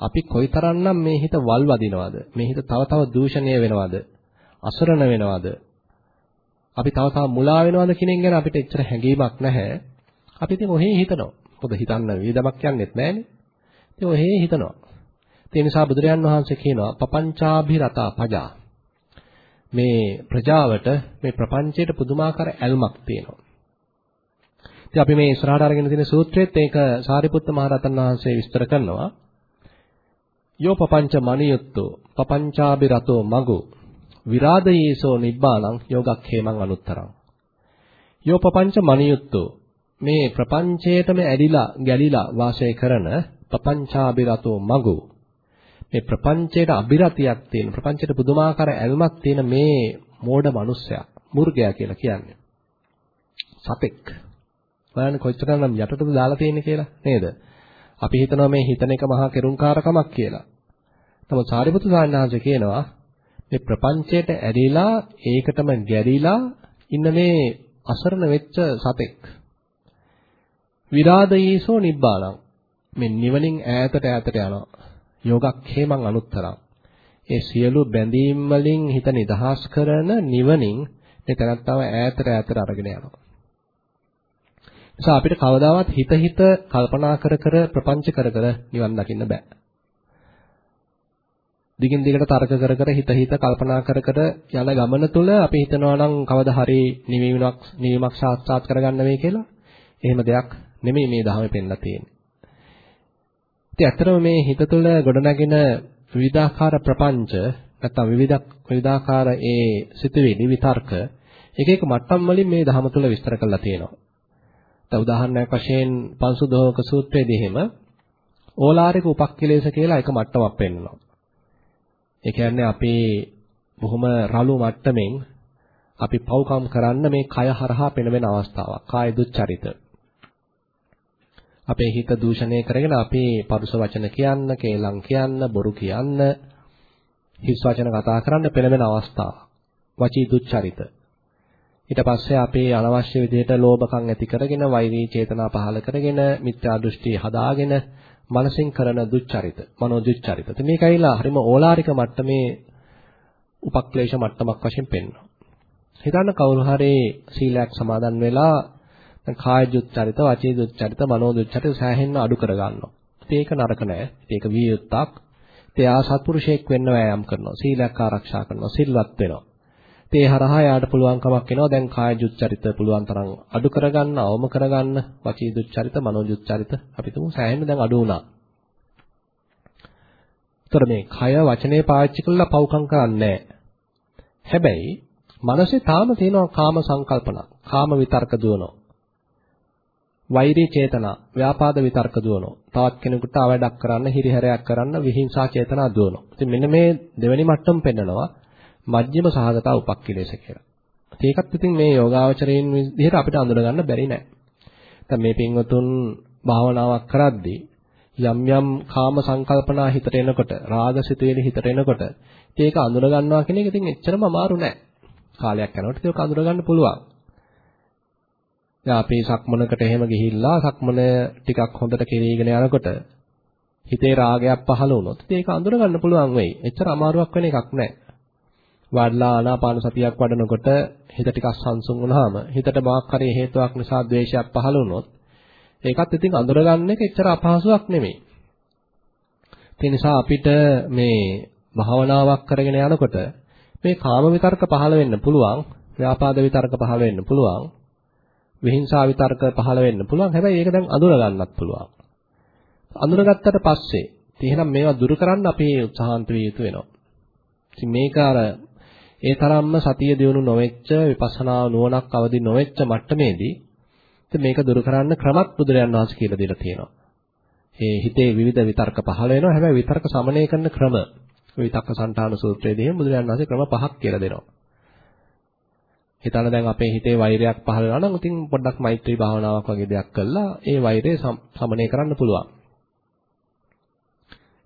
අපි කොයිතරම්නම් මේ හිත වල් වදිනවද? මේ හිත තව තව දූෂණය වෙනවද? අසරණ වෙනවද? අපි තව තව මුලා වෙනවද කියන එක ගැන අපිට එච්චර හැඟීමක් නැහැ. අපි ඉතින් ඔහේ හිතනවා. මොකද හිතන්න විදමක් යන්නෙත් නැහනේ. ඉතින් ඔය හිතනවා. ඒ නිසා බුදුරයන් වහන්සේ කියනවා පపంచාභිරතා පජා. මේ ප්‍රජාවට මේ ප්‍රපංචයට පුදුමාකාර ඇල්මක් තියෙනවා. ඉතින් අපි මේ ඉස්සරහට අරගෙන තියෙන සූත්‍රෙත් ඒක සාරිපුත්ත මහරහතන් වහන්සේ විස්තර කරනවා. යෝ පపంచ මනියුත්තෝ පపంచාභිරතෝ මගෝ විරාදයේසෝ නිබ්බාණං යෝගක්ඛේමං අනුත්තරං යෝපපංච මනියුත්තෝ මේ ප්‍රපංචයටම ඇලිලා ගැලිලා වාසය කරන ප්‍රපංචාබිරතෝ මගු. මේ ප්‍රපංචයට අබිරතියක් තියෙන ප්‍රපංචයට පුදුමාකාර ඇල්මක් තියෙන මේ මෝඩ මිනිස්සයා මුර්ගයා කියලා කියන්නේ. සතෙක් බලන්න කොච්චරනම් යටටද දාලා තියෙන්නේ කියලා නේද? අපි හිතනවා මේ හිතන එක මහා කෙරුම්කාරකමක් කියලා. නමුත් සාරිපුත්‍ර සාන්නාංශ කියනවා මේ ප්‍රපංචයට ඇලිලා ඒකටම ගැරිලා ඉන්න මේ අසරණ වෙච්ච සතෙක් විරාදයේසෝ නිබ්බාණං. මේ නිවනින් ඈතට ඈතට යනවා. යෝගක්ඛේමං අනුත්තරං. ඒ සියලු බැඳීම් වලින් හිත නිදහස් කරන නිවනින් මේ තනත්තව ඈතට ඈතට අරගෙන යනවා. නිසා අපිට කවදාවත් හිත හිත කල්පනා කර කර ප්‍රපංච කර කර නිවන් දකින්න බෑ. දිගින් දිගට තර්ක කර කර හිත හිත කල්පනා කර කර යන ගමන තුළ අපි හිතනවා නම් කවදා හරි නිවීමක් නිවීමක් සාක්ෂාත් කරගන්න වෙයි කියලා. එහෙම දෙයක් නෙමෙයි මේ ධර්මයේ පෙන්නලා තියෙන්නේ. ඉතින් ඇත්තටම මේ හිත තුළ ගොඩනැගෙන විවිධාකාර ප්‍රපංච නැත්නම් විවිධ විවිධාකාර ඒ සිතුවිලි විතර්ක එක එක මට්ටම් වලින් මේ ධර්ම තුළ විස්තර කරලා තියෙනවා. දැන් උදාහරණයක් වශයෙන් පංසුදෝහක සූත්‍රයේදී එහෙම ඕලාරික උපක්ඛලේශ කියලා එක මට්ටමක් පෙන්නනවා. ඒ කියන්නේ අපි බොහොම රළු මට්ටමින් අපි පව්කම් කරන්න මේ කය හරහා පෙනෙන අවස්ථාවක්. කාය දුච්චරිත. අපේ හිත දූෂණය කරගෙන අපි පරුස වචන කියන්න, කේලම් කියන්න, බොරු කියන්න, හිස් වචන කතා කරන්න පෙළඹෙන අවස්ථාව. වචී දුච්චරිත. ඊට පස්සේ අපේ අනවශ්‍ය විදිහට ලෝභකම් ඇති කරගෙන, වෛරී චේතනා පහළ කරගෙන, මිත්‍යා දෘෂ්ටි හදාගෙන, මනසින් කරන දුච්චරිත, මනෝ දුච්චරිත. ඉතින් මේකයිලා හරිම ඕලාරික මට්ටමේ උපක්ලේශ මට්ටමක් වශයෙන් පෙන්වනවා. හිතන්න කවුරු හරි සීලයක් සමාදන් වෙලා දැන් කාය දුච්චරිත, වාචී දුච්චරිත, මනෝ දුච්චරිත සෑහෙන්න අඩු කරගන්නවා. ඉතින් ඒක නරක නෑ. ඒක වියුත්තක්. ඉතින් ආ සත්පුරුෂයෙක් වෙන්න වෑයම් කරනවා. සීලයක් ආරක්ෂා කරනවා. සිල්වත් වෙනවා. ඉතින් ඒ හරහා යාට පුළුවන්කමක් එනවා දැන් කාය දුච්චරිත පුළුවන් තරම් අඩු කරගන්න, අවම කරගන්න, වාචී දුච්චරිත, මනෝ දුච්චරිත අපි තුමු සෑහෙන්න දැන් අඩු වුණා. ඒතර මේ කය වචනේ පාවිච්චි කරලා පව්කම් කරන්නේ හැබැයි මනසේ තාම තියෙනවා කාම සංකල්පන, කාම විතර්ක දුවනවා. වෛරී චේතනා, ව්‍යාපාද විතර්ක දුවනවා. තවත් කෙනෙකුට අවඩක් කරන්න, හිරිහැරයක් කරන්න විහිංසා චේතනා දුවනවා. ඉතින් මෙන්න මේ දෙවෙනි මට්ටම පෙන්නනවා මජ්ක්‍ධිම සහගත උපක්ඛිලේශ කියලා. ඒකත් ඉතින් මේ යෝගාවචරයෙන් විදිහට අපිට අඳුර ගන්න බැරි නෑ. දැන් මේ පින්වතුන් භාවනාවක් කරද්දී යම් යම් කාම සංකල්පනා හිතට එනකොට, රාග සිතුවිලි හිතට එනකොට, ඒක අඳුර ගන්නවා කියන එක ඉතින් එච්චරම අමාරු නෑ. කාලයක් යනකොට ඒක අඳුර ගන්න පුළුවන්. දැන් අපි සක්මනකට එහෙම ගිහිල්ලා සක්මන ටිකක් හොඳට කෙරීගෙන යනකොට හිතේ රාගයක් පහළ වුණොත් ඒක අඳුර ගන්න පුළුවන් වෙයි. එච්චර අමාරුවක් වෙන එකක් නෑ. වඩලා ආනාපාන සතියක් වඩනකොට හිත ටිකක් සංසුන් වුණාම හිතට මොකක් හරි හේතුවක් නිසා ද්වේෂයක් පහළ වුණොත් ඒකත් ඉතින් අඳුරගන්න එක එච්චර අපහසුයක් නෙමෙයි. ඒ නිසා අපිට මේ භාවනාවක් කරගෙන යනකොට මේ කාම විතර්ක පහළ වෙන්න පුළුවන්, ව්‍යාපාද විතර්ක පහළ වෙන්න පුළුවන්, විහිංසා විතර්ක පහළ වෙන්න පුළුවන්. හැබැයි ඒක දැන් අඳුර ගන්නත් පුළුවන්. අඳුරගත්තට පස්සේ එහෙනම් මේවා දුරු කරන්න අපි උත්සාහන්ත විය යුතු වෙනවා. ඉතින් මේක අර ඒ තරම්ම සතිය දියුණු නොවෙච්ච විපස්සනා නුවණක් අවදි නොවෙච්ච මට්ටමේදී ඉතින් මේක දුරු කරන්න ක්‍රමත් බුදුරයන් වහන්සේ කියලා දීලා තියෙනවා. ඒ හිතේ විවිධ විතර්ක පහළ වෙනවා. හැබැයි විතර්ක සමනය කරන ක්‍රම විතක්ක සංඨාන සූත්‍රයේදී බුදුරයන් වහන්සේ ක්‍රම පහක් කියලා දෙනවා. හිතන්න දැන් අපේ හිතේ වෛරයක් පහළ වෙනවා නම් ඉතින් පොඩ්ඩක් මෛත්‍රී භාවනාවක් වගේ දෙයක් කළා ඒ වෛරය සමනය කරන්න පුළුවන්.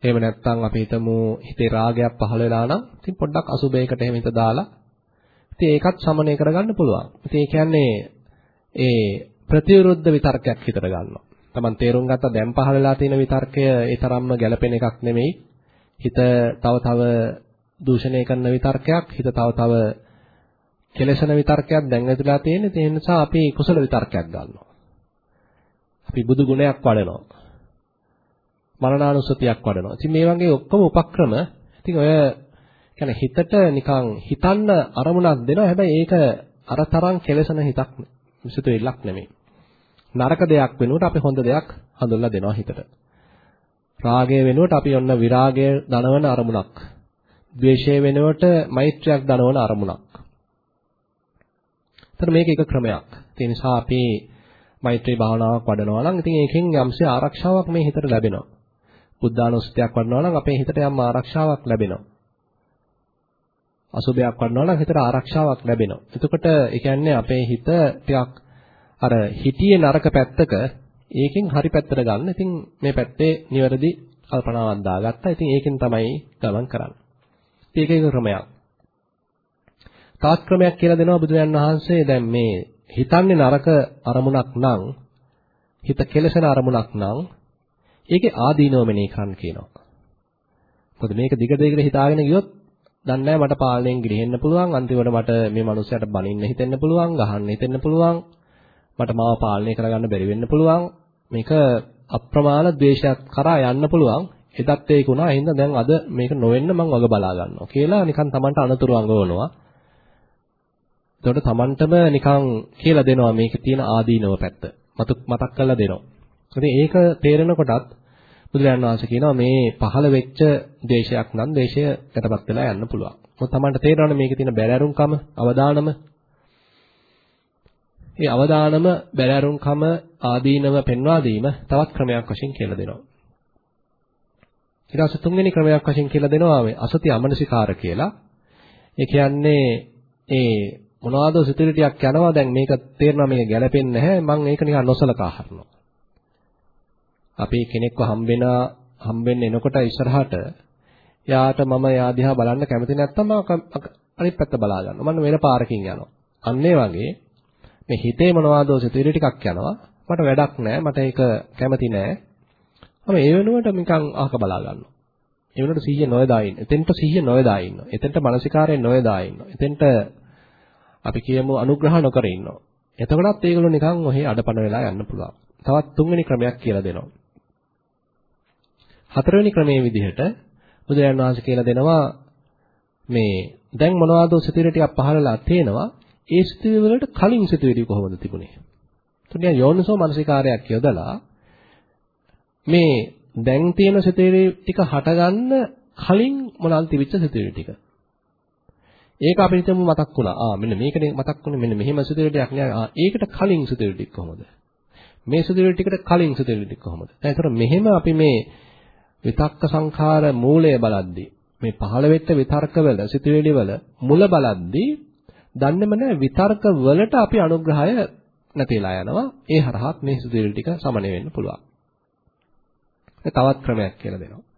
එහෙම නැත්නම් අපි හිතමු හිතේ රාගයක් පහළ වෙලා නම් ඉතින් පොඩ්ඩක් අසුබයකට එහෙම හිත දාලා ඉතින් ඒකත් සමනය කරගන්න පුළුවන්. ඉතින් ඒ කියන්නේ ඒ ප්‍රතිවිරුද්ධ විතර්කයක් හිතට ගන්නවා. Taman තේරුම් ගත්ත දැන් පහළ වෙලා තියෙන විතර්කය ඒ තරම්ම ගැළපෙන එකක් නෙමෙයි. හිත තව තව දූෂණය කරන විතර්කයක්, හිත තව තව කෙලසන විතර්කයක් දැන් ඇතුළලා තියෙන්නේ. ඒ නිසා අපි කුසල විතර්කයක් ගන්නවා. අපි බුදු ගුණයක් වඩනවා. මරණානුස්සතියක් වඩනවා. ඉතින් මේ වගේ ඔක්කොම උපක්‍රම ඉතින් ඔය කියන්නේ හිතට නිකන් හිතන්න අරමුණක් දෙනවා. හැබැයි ඒක අර තරම් කෙලසන හිතක් සිතුවිල්ලක් නෙමෙයි. නරක දෙයක් වෙනුවට අපි හොඳ දෙයක් හඳුන්ලා දෙනවා හිතට. රාගය වෙනුවට අපි ඔන්න විරාගය දනවන අරමුණක්. ද්වේෂය වෙනුවට මෛත්‍රියක් දනවන අරමුණක්. එතන මේක එක ක්‍රමයක්. ඒ නිසා අපි මෛත්‍රී භාවනාවක් වඩනවා නම් ඉතින් ඒකෙන් යම්සේ ආරක්ෂාවක් මේ හිතට ලැබෙනවා. බුද්ධානුස්සතියක් වඩනවා නම් අපේ හිතට යම් ආරක්ෂාවක් ලැබෙනවා. අසුබයක් වඩනවා නම් හිතට ආරක්ෂාවක් ලැබෙනවා. එතකොට ඒ කියන්නේ අපේ හිත ටිකක් අර හිතියේ නරක පැත්තක ඒකෙන් හරි පැත්තට ගන්න. ඉතින් මේ පැත්තේ නිවැරදි කල්පනාවක් දාගත්තා. ඉතින් ඒකෙන් තමයි ගමන් කරන්නේ. ඒක එක ක්‍රමයක්. තවත් ක්‍රමයක් කියලා දෙනවා බුදුරජාන් වහන්සේ. දැන් මේ හිතන්නේ නරක අරමුණක් නම් හිත කෙලසෙන අරමුණක් නම් ඒකේ ආදීනව මෙනෙහි කරන්න කියනවා. මොකද මේක දිග දිගට හිතාගෙන ගියොත් දන්නේ නැහැ මට පාලනයෙන් ගිලිහෙන්න පුළුවන් අන්තිමට මට මේ මනුස්සයාට බනින්න හිතෙන්න පුළුවන් ගහන්න හිතෙන්න පුළුවන් මට මාව පාලනය කරගන්න බැරි වෙන්න පුළුවන්. මේක අප්‍රමාණ ද්වේෂයක් කරා යන්න පුළුවන්. එදත් ඒක උනා එහෙනම් දැන් අද මේක නොවෙන්න මම වග බලා ගන්නවා කියලා නිකන් Tamanට අනතුරු අඟවනවා. එතකොට Tamanටම නිකන් කියලා දෙනවා මේකේ තියෙන ආදීනව පැත්ත මතක් කරලා දෙනවා ඉතින් ඒක තේරෙනකොටත් බුදුරජාණන් වහන්සේ කියනවා මේ පහළ වෙච්ච දේශයක් නම් දේශය යටපත් වෙලා යන්න පුළුවන්. මොකද Tamanට තේරෙනවනේ මේකේ තියෙන බැලරුම්කම, අවදානම. මේ අවදානම, බැලරුම්කම ආදීනව පෙන්වා දීම තවත් ක්‍රමයක් වශයෙන් කියලා දෙනවා. ඊට පස්සේ තුන්වෙනි ක්‍රමයක් වශයෙන් කියලා දෙනවා මේ අසති අමනසිකාර කියලා. ඒ කියන්නේ ඒ මොනවාද සිතුවිලි ටිකක් යනවා දැන් මේක තේරෙනවා මේක ගැලපෙන්නේ නැහැ මම ඒක නිකන් නොසලකා හරිනවා. අපි කෙනෙක්ව හම්බෙන හම්බෙන්න එනකොට ඉස්සරහට යාට මම යා දිහා බලන්න කැමති නැත්තම් මම අනිත් පැත්ත බලා ගන්නවා. මම වෙන පාරකින් යනවා. අන්න ඒ වගේ මේ හිතේ මොනවාදෝ සිතුවිලි ටිකක් යනවා. මට වැඩක් නැහැ. මට ඒක කැමති නැහැ. මම ඒ වෙනුවට නිකන් අහක බලා ගන්නවා. ඒ වෙනුවට සිහිය නොයදා ඉන්න. එතෙන්ට සිහිය නොයදා ඉන්න. එතෙන්ට මානසිකාරයෙන් නොයදා ඉන්න. එතෙන්ට අපි කියමු අනුග්‍රහ නොකර ඉන්නවා. එතකොටත් ඒගොල්ලෝ නිකන් ඔහේ අඩපණ වෙලා යන්න පුළුවන්. තවත් තුන්වෙනි ක්‍රමයක් කියලා දෙනවා. හතරවෙනි ක්‍රමයේ විදිහට බුදුරජාණන් වහන්සේ කියලා දෙනවා මේ දැන් මොනවද සිතුවිලි ටිකක් පහළලා තේනවා ඒ සිතුවිලි වලට කලින් සිතුවිලි කොහොමද තිබුණේ? එතකොට යෝනිසෝ මනසිකාරයක් යොදලා මේ දැන් තියෙන සිතුවිලි ටික හටගන්න කලින් මොනවාද තිබිච්ච සිතුවිලි ටික. ඒක අපිට හිතමු මතක් වුණා. ආ මෙන්න මේකනේ මතක් වුණේ මෙන්න මෙහෙම සිතුවිලි ටිකක් නෑ. ආ ඒකට කලින් සිතුවිලි ටික කොහොමද? මේ සිතුවිලි ටිකට කලින් සිතුවිලි ටික කොහොමද? දැන් ඒතර මෙහෙම අපි මේ විතක්ක සංඛාර මූලය බලද්දී මේ පහළ වෙච්ච විතර්කවල සිතුවිලි වල මුල බලද්දී දන්නේම නැහැ විතර්ක වලට අපි අනුග්‍රහය නැතිලා යනවා. ඒ හරහාත් මේ සිතුවිලි ටික සමනය වෙන්න පුළුවන්. තවත් ක්‍රමයක් කියලා දෙනවා.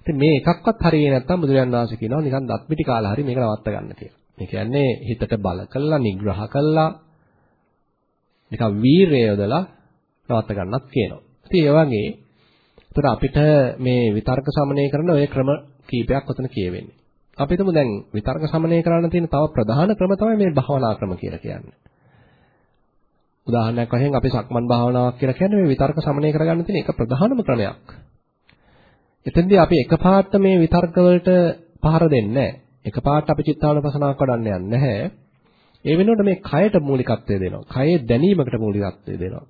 ඉතින් මේ එකක්වත් හරියේ නැත්නම් බුදුරජාණන් වහන්සේ කියනවා නිකන් දත් පිටි කාලා හරි මේක නවත්ත ගන්න කියලා. මේ කියන්නේ හිතට බල කළා, නිග්‍රහ කළා, නිකන් වීරය යොදලා නවත්ත ගන්නත් කියනවා. ඉතින් ඒ වගේ ඒතර අපිට මේ විතර්ක සමනය කරන ওই ක්‍රම කීපයක් ඔතන කියවෙන්නේ. අපි හිතමු දැන් විතර්ක සමනය කරන්න තියෙන තව ප්‍රධාන ක්‍රම තමයි මේ භාවනා ක්‍රම කියලා කියන්නේ. උදාහරණයක් වශයෙන් අපි සක්මන් භාවනාවක් කියලා කියන්නේ මේ විතර්ක සමනය කරගන්න තියෙන එක ප්‍රධානම ක්‍රමයක්. එතෙන්දී අපි එකපාරට මේ විතර්ක වලට පහර දෙන්නේ නැහැ. එකපාරට අපි චිත්තානුපසනාවක් වඩන්න යන්නේ නැහැ. ඒ වෙනුවට මේ කයට මූලිකත්වය දෙනවා. කයේ දැනීමකට මූලිකත්වය දෙනවා.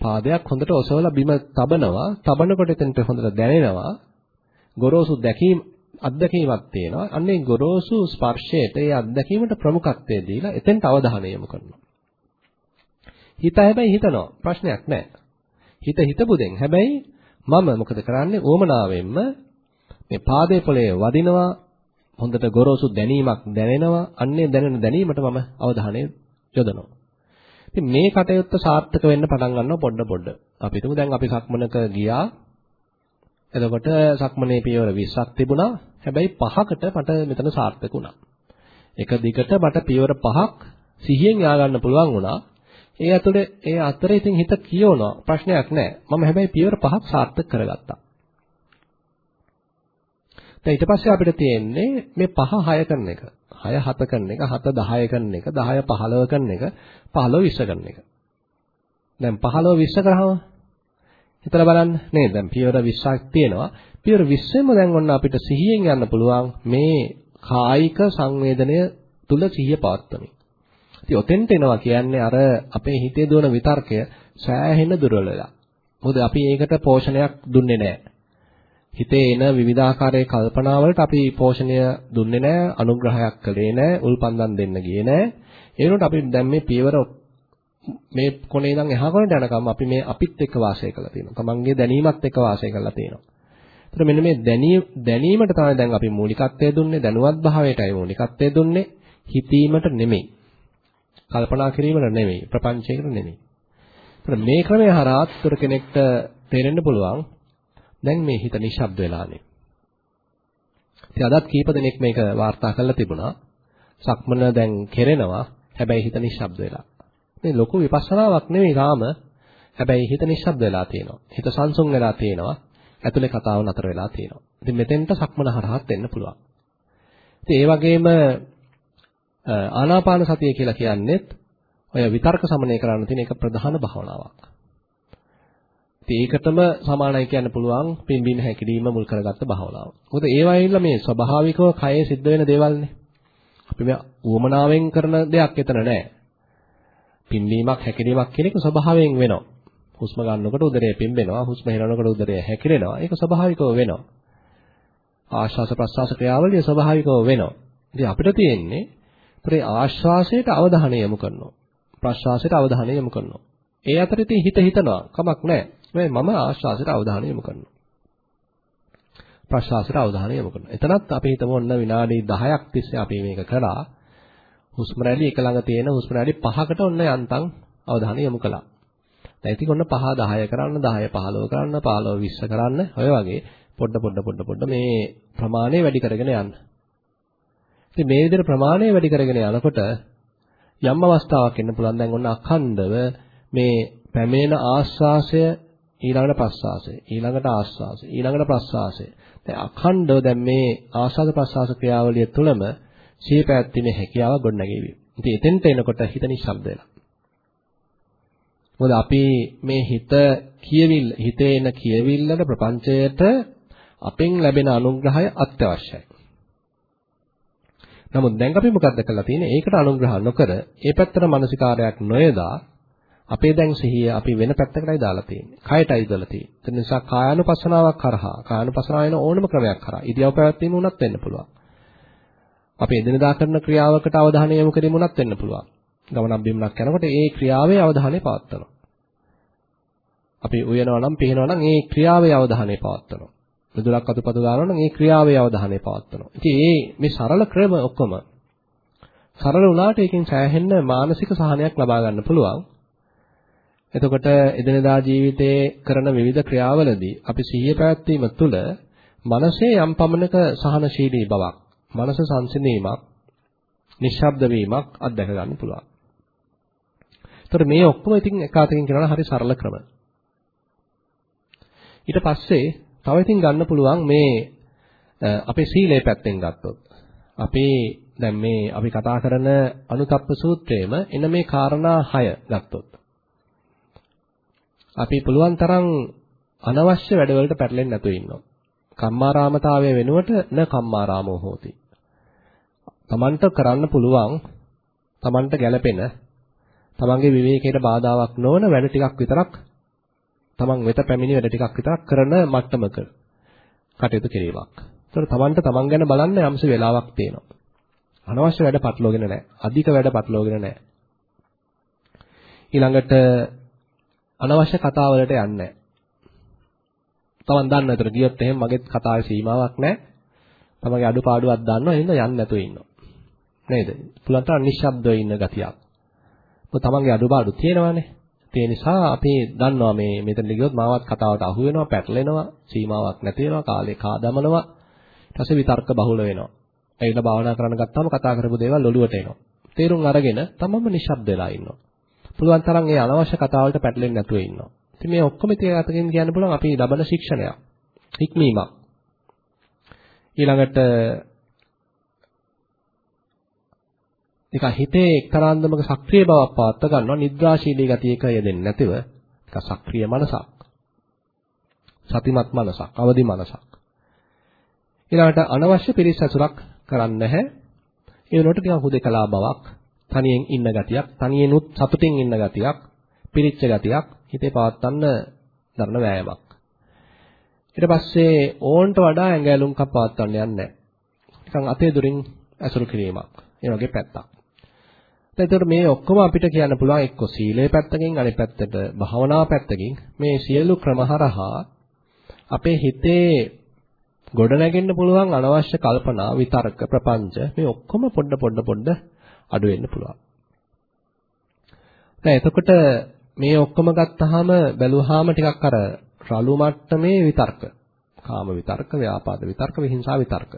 පාදයක් හොඳට ඔසවලා බිම තබනවා. තබනකොට එතනට හොඳට දැනෙනවා. ගොරෝසු දැකීම අත්දැකීමක් තියෙනවා. අන්නේ ගොරෝසු ස්පර්ශයට ඒ අත්දැකීමට ප්‍රමුඛත්වය දීලා එතෙන්ට අවධානය යොමු කරනවා. හිත හැබැයි හිතනවා. ප්‍රශ්නයක් නැහැ. හිත හිතපු දෙන්. හැබැයි මම මොකද කරන්නේ? ඕමනාවෙන්ම මේ පාදේ පොළේ වදිනවා. හොඳට ගොරෝසු දැනීමක් දැනෙනවා. අන්නේ දැනෙන දැනීමට මම අවධානය යොදනවා. ඉතින් මේ කටයුත්ත සාර්ථක වෙන්න පටන් ගන්නවා පොඩ පොඩ. අපි හිතමු දැන් අපි සක්මනක ගියා. එතකොට සක්මනේ පියවර 20ක් තිබුණා. හැබැයි පහකට මට මෙතන සාර්ථක වුණා. එක දිගට මට පියවර පහක් සිහියෙන් යා ගන්න පුළුවන් වුණා. ඒ ඇතුලේ ඒ අතරේ ඉතින් හිත කියවනවා ප්‍රශ්නයක් නැහැ. මම හැබැයි පියවර පහක් සාර්ථක කරගත්තා. දැන් ඊට පස්සේ අපිට තියෙන්නේ මේ පහ 6 කරන එක. 6 7 කරන එක, 7 10 කරන එක, 10 15 කරන එක, 15 20 කරන එක. දැන් 15 20 කරාම හිතලා බලන්න නේද? දැන් පියවර 20ක් තියෙනවා. පියවර 20ෙම දැන් ඔන්න අපිට සිහියෙන් යන්න පුළුවන් මේ කායික සංවේදනය තුල සිහිය පවත්වමින්. ඉතින් ඔතෙන්ට එනවා කියන්නේ අර අපේ හිතේ දුවන විතර්කය සෑහෙන දුර්වල වෙලා. මොකද අපි ඒකට පෝෂණයක් දුන්නේ නැහැ. හිතේ එන විවිධාකාරයේ කල්පනා වලට අපි පෝෂණය දුන්නේ නැහැ, අනුග්‍රහයක් කළේ නැහැ, උල්පන්දම් දෙන්න ගියේ නැහැ. ඒ වෙනුවට අපි දැන් මේ පියවර මේ කොනේ ඉඳන් එහා කොනට යනකම් අපි මේ අපිත් එක්ක වාසය කරලා තියෙනවා. තමන්ගේ දැනීමත් එක්ක වාසය කරලා තියෙනවා. ඒතර මෙන්න මේ දැනීමට තමයි දැන් අපි මූලිකත්වය දුන්නේ, දැනුවත් භාවයටයි මූලිකත්වය දුන්නේ, හිතීමට නෙමෙයි. කල්පනා කිරීමට නෙමෙයි, ප්‍රපංචයකට නෙමෙයි. ඒතර මේ ක්‍රමය හරහා උතර කෙනෙක්ට තේරෙන්න පුළුවන් දැන් මේ හිත නිශ්ශබ්ද වෙලානේ. ඉතින් අදත් කීප දෙනෙක් මේක වාර්තා කරලා තිබුණා. සක්මන දැන් කෙරෙනවා. හැබැයි හිත නිශ්ශබ්ද වෙලා. මේ ලොකු විපස්සනාවක් නෙමෙයි තාම. හැබැයි හිත නිශ්ශබ්ද වෙලා තියෙනවා. හිත සංසුන් වෙලා තියෙනවා. ඇතුලේ කතාව නතර වෙලා තියෙනවා. ඉතින් මෙතෙන්ට සක්මන හරහාත් එන්න පුළුවන්. ඉතින් ඒ වගේම ආනාපාන සතිය කියලා කියන්නේත් ඔය විතර්ක සමනය කරන්න තියෙන එක ප්‍රධාන භාවනාවක්. ඉතින් ඒකටම සමානයි කියන්න පුළුවන් පිම්බීම හැකිලිම මුල් කරගත්ත භාවනාව. මොකද ඒ වයින්ලා මේ ස්වභාවිකව කයේ සිද්ධ වෙන දේවල්නේ. අපි මේ උවමනාවෙන් කරන දෙයක් එතන නැහැ. පිම්බීමක් හැකිලීමක් කියන එක ස්වභාවයෙන් වෙනවා. හුස්ම ගන්නකොට උදරය පිම්බෙනවා, හුස්ම හෙලනකොට උදරය හැකිලෙනවා. ඒක ස්වභාවිකව වෙනවා. ආශ්වාස ප්‍රශ්වාස ක්‍රියාවලිය ස්වභාවිකව වෙනවා. ඉතින් අපිට තියෙන්නේ ප්‍රේ ආශ්වාසයට අවධානය යොමු කරනවා. ප්‍රශ්වාසයට අවධානය යොමු කරනවා. ඒ අතරේ හිත හිතනවා කමක් නැහැ. මේ මම ආශ්වාසයට අවධානය යොමු කරනවා. ප්‍රශ්වාසයට අවධානය යොමු කරනවා. එතනත් අපි හිතමු ඔන්න විනාඩි 10ක් තිස්සේ අපි මේක කරා. හුස්ම රැලි එක ළඟ තියෙන හුස්ම රැලි 5කට ඔන්න යන්තම් අවධානය යොමු කළා. දැන් ඉතින් ඔන්න 5 10 කරන්න 10 15 කරන්න 15 20 කරන්න ඔය වගේ පොඩ පොඩ පොඩ පොඩ මේ ප්‍රමාණය වැඩි කරගෙන යන්න. ඉතින් මේ විදිහට ප්‍රමාණය වැඩි කරගෙන යනකොට යම් අවස්ථාවක් එන්න පුළුවන් දැන් ඔන්න අඛණ්ඩව මේ පැමිණෙන ආස්වාසය ඊළඟට ප්‍රස්වාසය ඊළඟට ආස්වාසය ඊළඟට ප්‍රස්වාසය දැන් අඛණ්ඩව දැන් මේ ආස්වාද ප්‍රස්වාස ක්‍රියාවලිය තුළම සිහිපැවැත්ීමේ හැකියාව ගොඩනැගෙවි. ඉතින් එතෙන්ට එනකොට හිත නිශ්ශබ්ද වෙනවා. මොකද අපි මේ හිත කියවිල්ල හිතේ එන කියවිල්ලට ප්‍රපංචයට අපෙන් ලැබෙන අනුග්‍රහය අත්‍යවශ්‍යයි. නමුත් දැන් අපි මොකද්ද කරලා තියෙන්නේ? ඒකට අනුග්‍රහ නොකර ඒ පැත්තට මානසිකාරයක් නොයදා අපේ දැන් සිහිය අපි වෙන පැත්තකටයි දාලා තියෙන්නේ. කයටයි දාලා තියෙන්නේ. ඒ නිසා කායानुපසනාවක් කරහා කායानुපසනාව වෙන ඕනම ක්‍රමයක් කරා ඉරියව් පැවැත්වීම උනත් වෙන්න පුළුවන්. අපි එදිනදා කරන ක්‍රියාවකට අවධානය යොමු කිරීම උනත් වෙන්න පුළුවන්. ගමනක් බිමනක් යනකොට ඒ ක්‍රියාවේ අවධානය පවත්වනවා. අපි උයනවා නම් පිහනවා නම් ඒ ක්‍රියාවේ අවධානය පවත්වනවා. මිදුලක් අතුපතු ගන්නවා නම් ඒ ක්‍රියාවේ අවධානය පවත්වනවා. ඉතින් මේ මේ සරල ක්‍රම ඔක්කොම සරල වුණාට ඒකෙන් සෑහෙන්න මානසික සහනයක් ලබා ගන්න පුළුවන්. එතකොට එදිනදා ජීවිතයේ කරන විවිධ ක්‍රියාවලදී අපි සිහිය පැවැත්වීම තුළ මනසේ යම් පමණක සහනශීලී බවක්, මනස සංසිඳීමක්, නිශ්ශබ්ද වීමක් අත්දැක ගන්න පුළුවන්. ඒතර මේ ඔක්කොම ඉතින් එක අතකින් කියනවා හරි සරල ක්‍රම. ඊට පස්සේ තව ඉතින් ගන්න පුළුවන් මේ අපේ සීලය පැත්තෙන් ගත්තොත්. අපේ දැන් මේ අපි කතා කරන අනුතප්ප සූත්‍රයේම එන මේ කාරණා 6 ගත්තොත්. අපි පුළුවන් තරම් අනවශ්‍ය වැඩවලට පැටලෙන්නේ නැතුව ඉන්නවා. කම්මාරාමතාවය වෙනුවට න කම්මාරාමෝ හෝති. තමන්ට කරන්න පුළුවන් තමන්ට ගැළපෙන තමන්ගේ විවේකයට බාධාවක් නොවන වැඩ ටිකක් විතරක් තමන් වෙත පැමිණි වැඩ ටිකක් විතරක් කරන මට්ටමක කටයුතු කිරීමක්. ඒතර තමන්ට තමන් ගැන බලන්න යම්සි වෙලාවක් තියෙනවා. අනවශ්‍ය වැඩ පටලවගෙන නැහැ. අධික වැඩ පටලවගෙන නැහැ. ඊළඟට අනවශ්‍ය කතාවලට යන්නේ නැහැ. තමන් දන්න විතර ගියොත් එහෙම මගේ කතාවේ සීමාවක් නැහැ. තමන්ගේ අඩුපාඩුවක් දන්නවා එහෙනම් යන්න නැතුව ඉන්නවා. නේද? පුළුවන් තරම් නිශ්ශබ්දව ඉන්න ගතියක්. මොකද තමන්ගේ අඩුපාඩු තියෙනවානේ. ඒ නිසා අපි දන්නවා මේ මෙතන ගියොත් මාවත් කතාවට අහු වෙනවා, පැටලෙනවා, සීමාවක් නැති වෙනවා, කාලේ කාදමනවා. ඊට පස්සේ විතර්ක බහුල වෙනවා. ඇවිල්ලා භාවනා කරන්න ගත්තාම කතා කරපු දේවල් ඔළුවට එනවා. තේරුම් අරගෙන තමන්ම නිශ්ශබ්ද වෙලා ඉන්නවා. පුළුවන් තරම් ඒ අනවශ්‍ය කතාවලට පැටලෙන්නේ නැතුව ඉන්නවා. ඉතින් මේ ඔක්කොම ඉතින් අතකින් කියන්න පුළුවන් අපි ලබන ශික්ෂණයක්. හික්මීමක්. ඊළඟට නිකන් හිතේ එක්තරාන්දමක සක්‍රීය බවක් පවත්වා ගන්නවා නිද්‍රාශීලී ගතියක යෙදෙන්නේ නැතිව නිකන් සක්‍රීය මනසක්. සතිමත් මනසක්, අවදි මනසක්. ඊළඟට අනවශ්‍ය පිරිස් ඇසුරක් කරන්නේ නැහැ. ඒ වෙනුවට නිකන් හුදේකලා බවක්, තනියෙන් ඉන්න ගතියක්, තනියෙනුත් සතුටින් ඉන්න ගතියක්, පිරිච්ච ගතියක් හිතේ පවත්වන්න දරන වෑයමක්. ඊට පස්සේ ඕන්ට වඩා ඇඟ ඇලුම්කම් පවත්වන්න යන්නේ නැහැ. නිකන් අතේ දුරින් ඇසුරු කිරීමක්. ඒ වගේ පැත්තක්. එතකොට මේ ඔක්කොම අපිට කියන්න පුළුවන් එක්ක සීලේ පැත්තකින් අනිත් පැත්තට භාවනා පැත්තකින් මේ සියලු ක්‍රමහරහා අපේ හිතේ ගොඩනැගෙන්න පුළුවන් අනවශ්‍ය කල්පනා විතර්ක ප්‍රපංච මේ ඔක්කොම පොඩ පොඩ පොඩ අඩු වෙන්න පුළුවන්. දැන් එතකොට මේ ඔක්කොම ගත්තාම බැලුවාම ටිකක් අර රළු මට්ටමේ විතර්ක. කාම විතර්ක, ව්‍යාපාද විතර්ක, විහිංසා විතර්ක.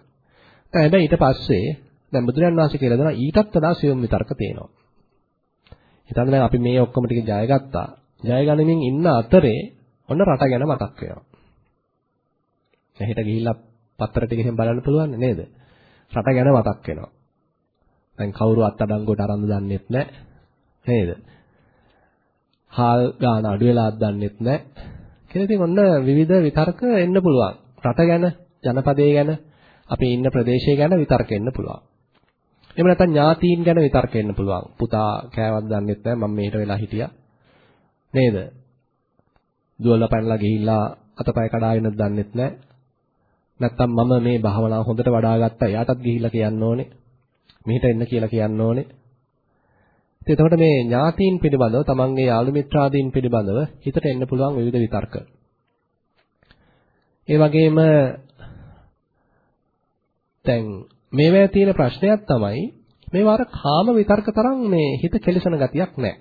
දැන් හැබැයි ඊට පස්සේ දැන් බුදුරජාණන් වහන්සේ කියලා දෙනවා ඊටත් වඩා සියුම් විතර්ක තියෙනවා. හිතන්න දැන් අපි මේ ඔක්කොම ටික ජයගත්තා. ජයගනිමින් ඉන්න අතරේ ඔන්න රට ගැන මතක් වෙනවා. එහෙට ගිහිල්ලා පත්තර ටික එහෙම බලන්න පුළුවන් නේද? රට ගැන මතක් වෙනවා. දැන් කවුරු අත්අඩංගුවට අරන් දන්නෙත් නැහැ. නේද? හාල් ගාන අඩු වෙලාවත් දන්නෙත් නැහැ. කියලා ඉතින් ඔන්න විවිධ විතර්ක එන්න පුළුවන්. රට ගැන, ජනපදයේ ගැන, අපි ඉන්න ප්‍රදේශය ගැන විතර්ක එන්න පුළුවන්. එහෙම නැත්නම් ඥාතීන් ගැන විතර්ක එන්න පුළුවන්. පුතා කෑවත් දන්නෙත් නැහැ මම මෙහෙට වෙලා හිටියා. නේද? දුවලා පැනලා ගිහිල්ලා අතපය කඩාගෙනත් දන්නෙත් නැහැ. නැත්තම් මම මේ භාවනාව හොඳට වඩා ගත්තා. එයාටත් ගිහිල්ලා කියන්න ඕනේ. මෙහෙට එන්න කියලා කියන්න ඕනේ. ඉතින් එතකොට මේ ඥාතීන් පිළිබඳව තමන්ගේ යාළු මිත්‍රාදීන් පිළිබඳව හිතට එන්න පුළුවන් විවිධ විතර්ක. ඒ වගේම දැන් මේවැය තියෙන ප්‍රශ්නයක් තමයි මේවා අර කාම විතර්ක තරම් මේ හිත කෙලසන ගතියක් නැහැ.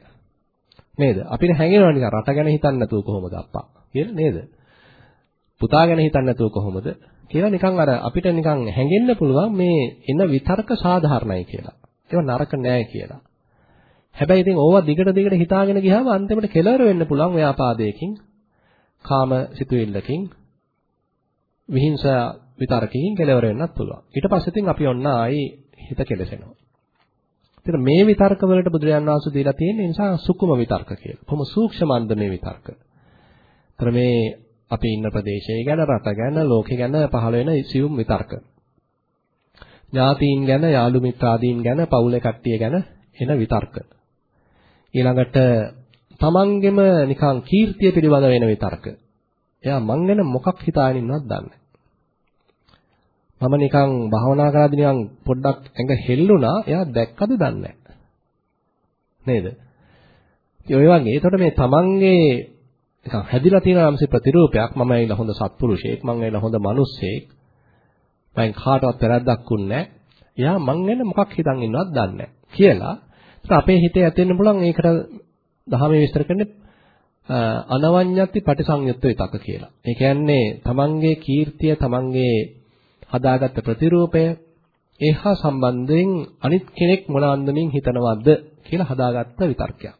නේද? අපිට හැඟෙනවා නිකන් රට ගැන හිතන්නේ නැතුව කොහොමද අප්පා කියලා නේද? පුතා ගැන හිතන්නේ නැතුව කොහොමද කියලා නිකන් අර අපිට නිකන් හැඟෙන්න පුළුවන් මේ එන විතර්ක සාධාරණයි කියලා. ඒවා නරක නෑ කියලා. හැබැයි ඉතින් ඕවා දිගට දිගට හිතාගෙන ගියාම අන්තිමට කෙලවර වෙන්න පුළුවන් ව්‍යාපාදයකින්, කාම සිතුවිල්ලකින්, විහිංසා විතරකකින් කෙලවර වෙන්නත් පුළුවන්. ඊට පස්සේ ඉතින් අපි ඔන්න ආයි හිත කෙලසෙනවා. ඉතින් මේ විතර්ක වලට බුදුරජාණන් වහන්සේ දීලා තියෙන නිසා සුකුම විතර්ක කියලා. කොහොම සූක්ෂමන්ද මේ විතර්ක. ତර මේ අපි ඉන්න ප්‍රදේශය ගැන, රට ගැන, ලෝකෙ ගැන පහළ වෙන සියුම් විතර්ක. ඥාතීන් ගැන, යාළු මිත්‍රාදීන් ගැන, පවුලේ කට්ටිය ගැන එන විතර්ක. ඊළඟට තමන්ගෙම නිකන් කීර්තිය පිළිබඳ වෙන විතර්ක. එයා මං ගැන මොකක් හිතාගෙන ඉන්නවද දන්නේ මම නිකන් භාවනා කරද්දී නිකන් පොඩ්ඩක් ඇඟ හෙල්ලුණා. එයා දැක්කද දන්නේ නේද? ඉතින් ඔය වගේ. එතකොට මේ තමන්ගේ නිකන් හැදිලා තියෙන යම්සි ප්‍රතිරූපයක් මම ඇවිල්ලා හොඳ සත්පුරුෂයෙක් මම ඇවිල්ලා හොඳ මිනිස්සෙක් මම කාටවත් වැරද්දක් උන්නේ එයා මං ගැන මොකක් හිතන් ඉන්නවද දන්නේ කියලා අපේ හිතේ ඇතිවෙන්න පුළුවන් ඒකට දහමේ විස්තර කරන්නේ අනවඤ්ඤත්ති පටිසංයුත්ත විතක කියලා. ඒ කියන්නේ තමන්ගේ කීර්තිය තමන්ගේ හදාගත්ත ප්‍රතිරූපය ඒහා සම්බන්ධයෙන් අනිත් කෙනෙක් මොන අන්දමින් හිතනවද කියලා හදාගත්ත විතර්කයක්.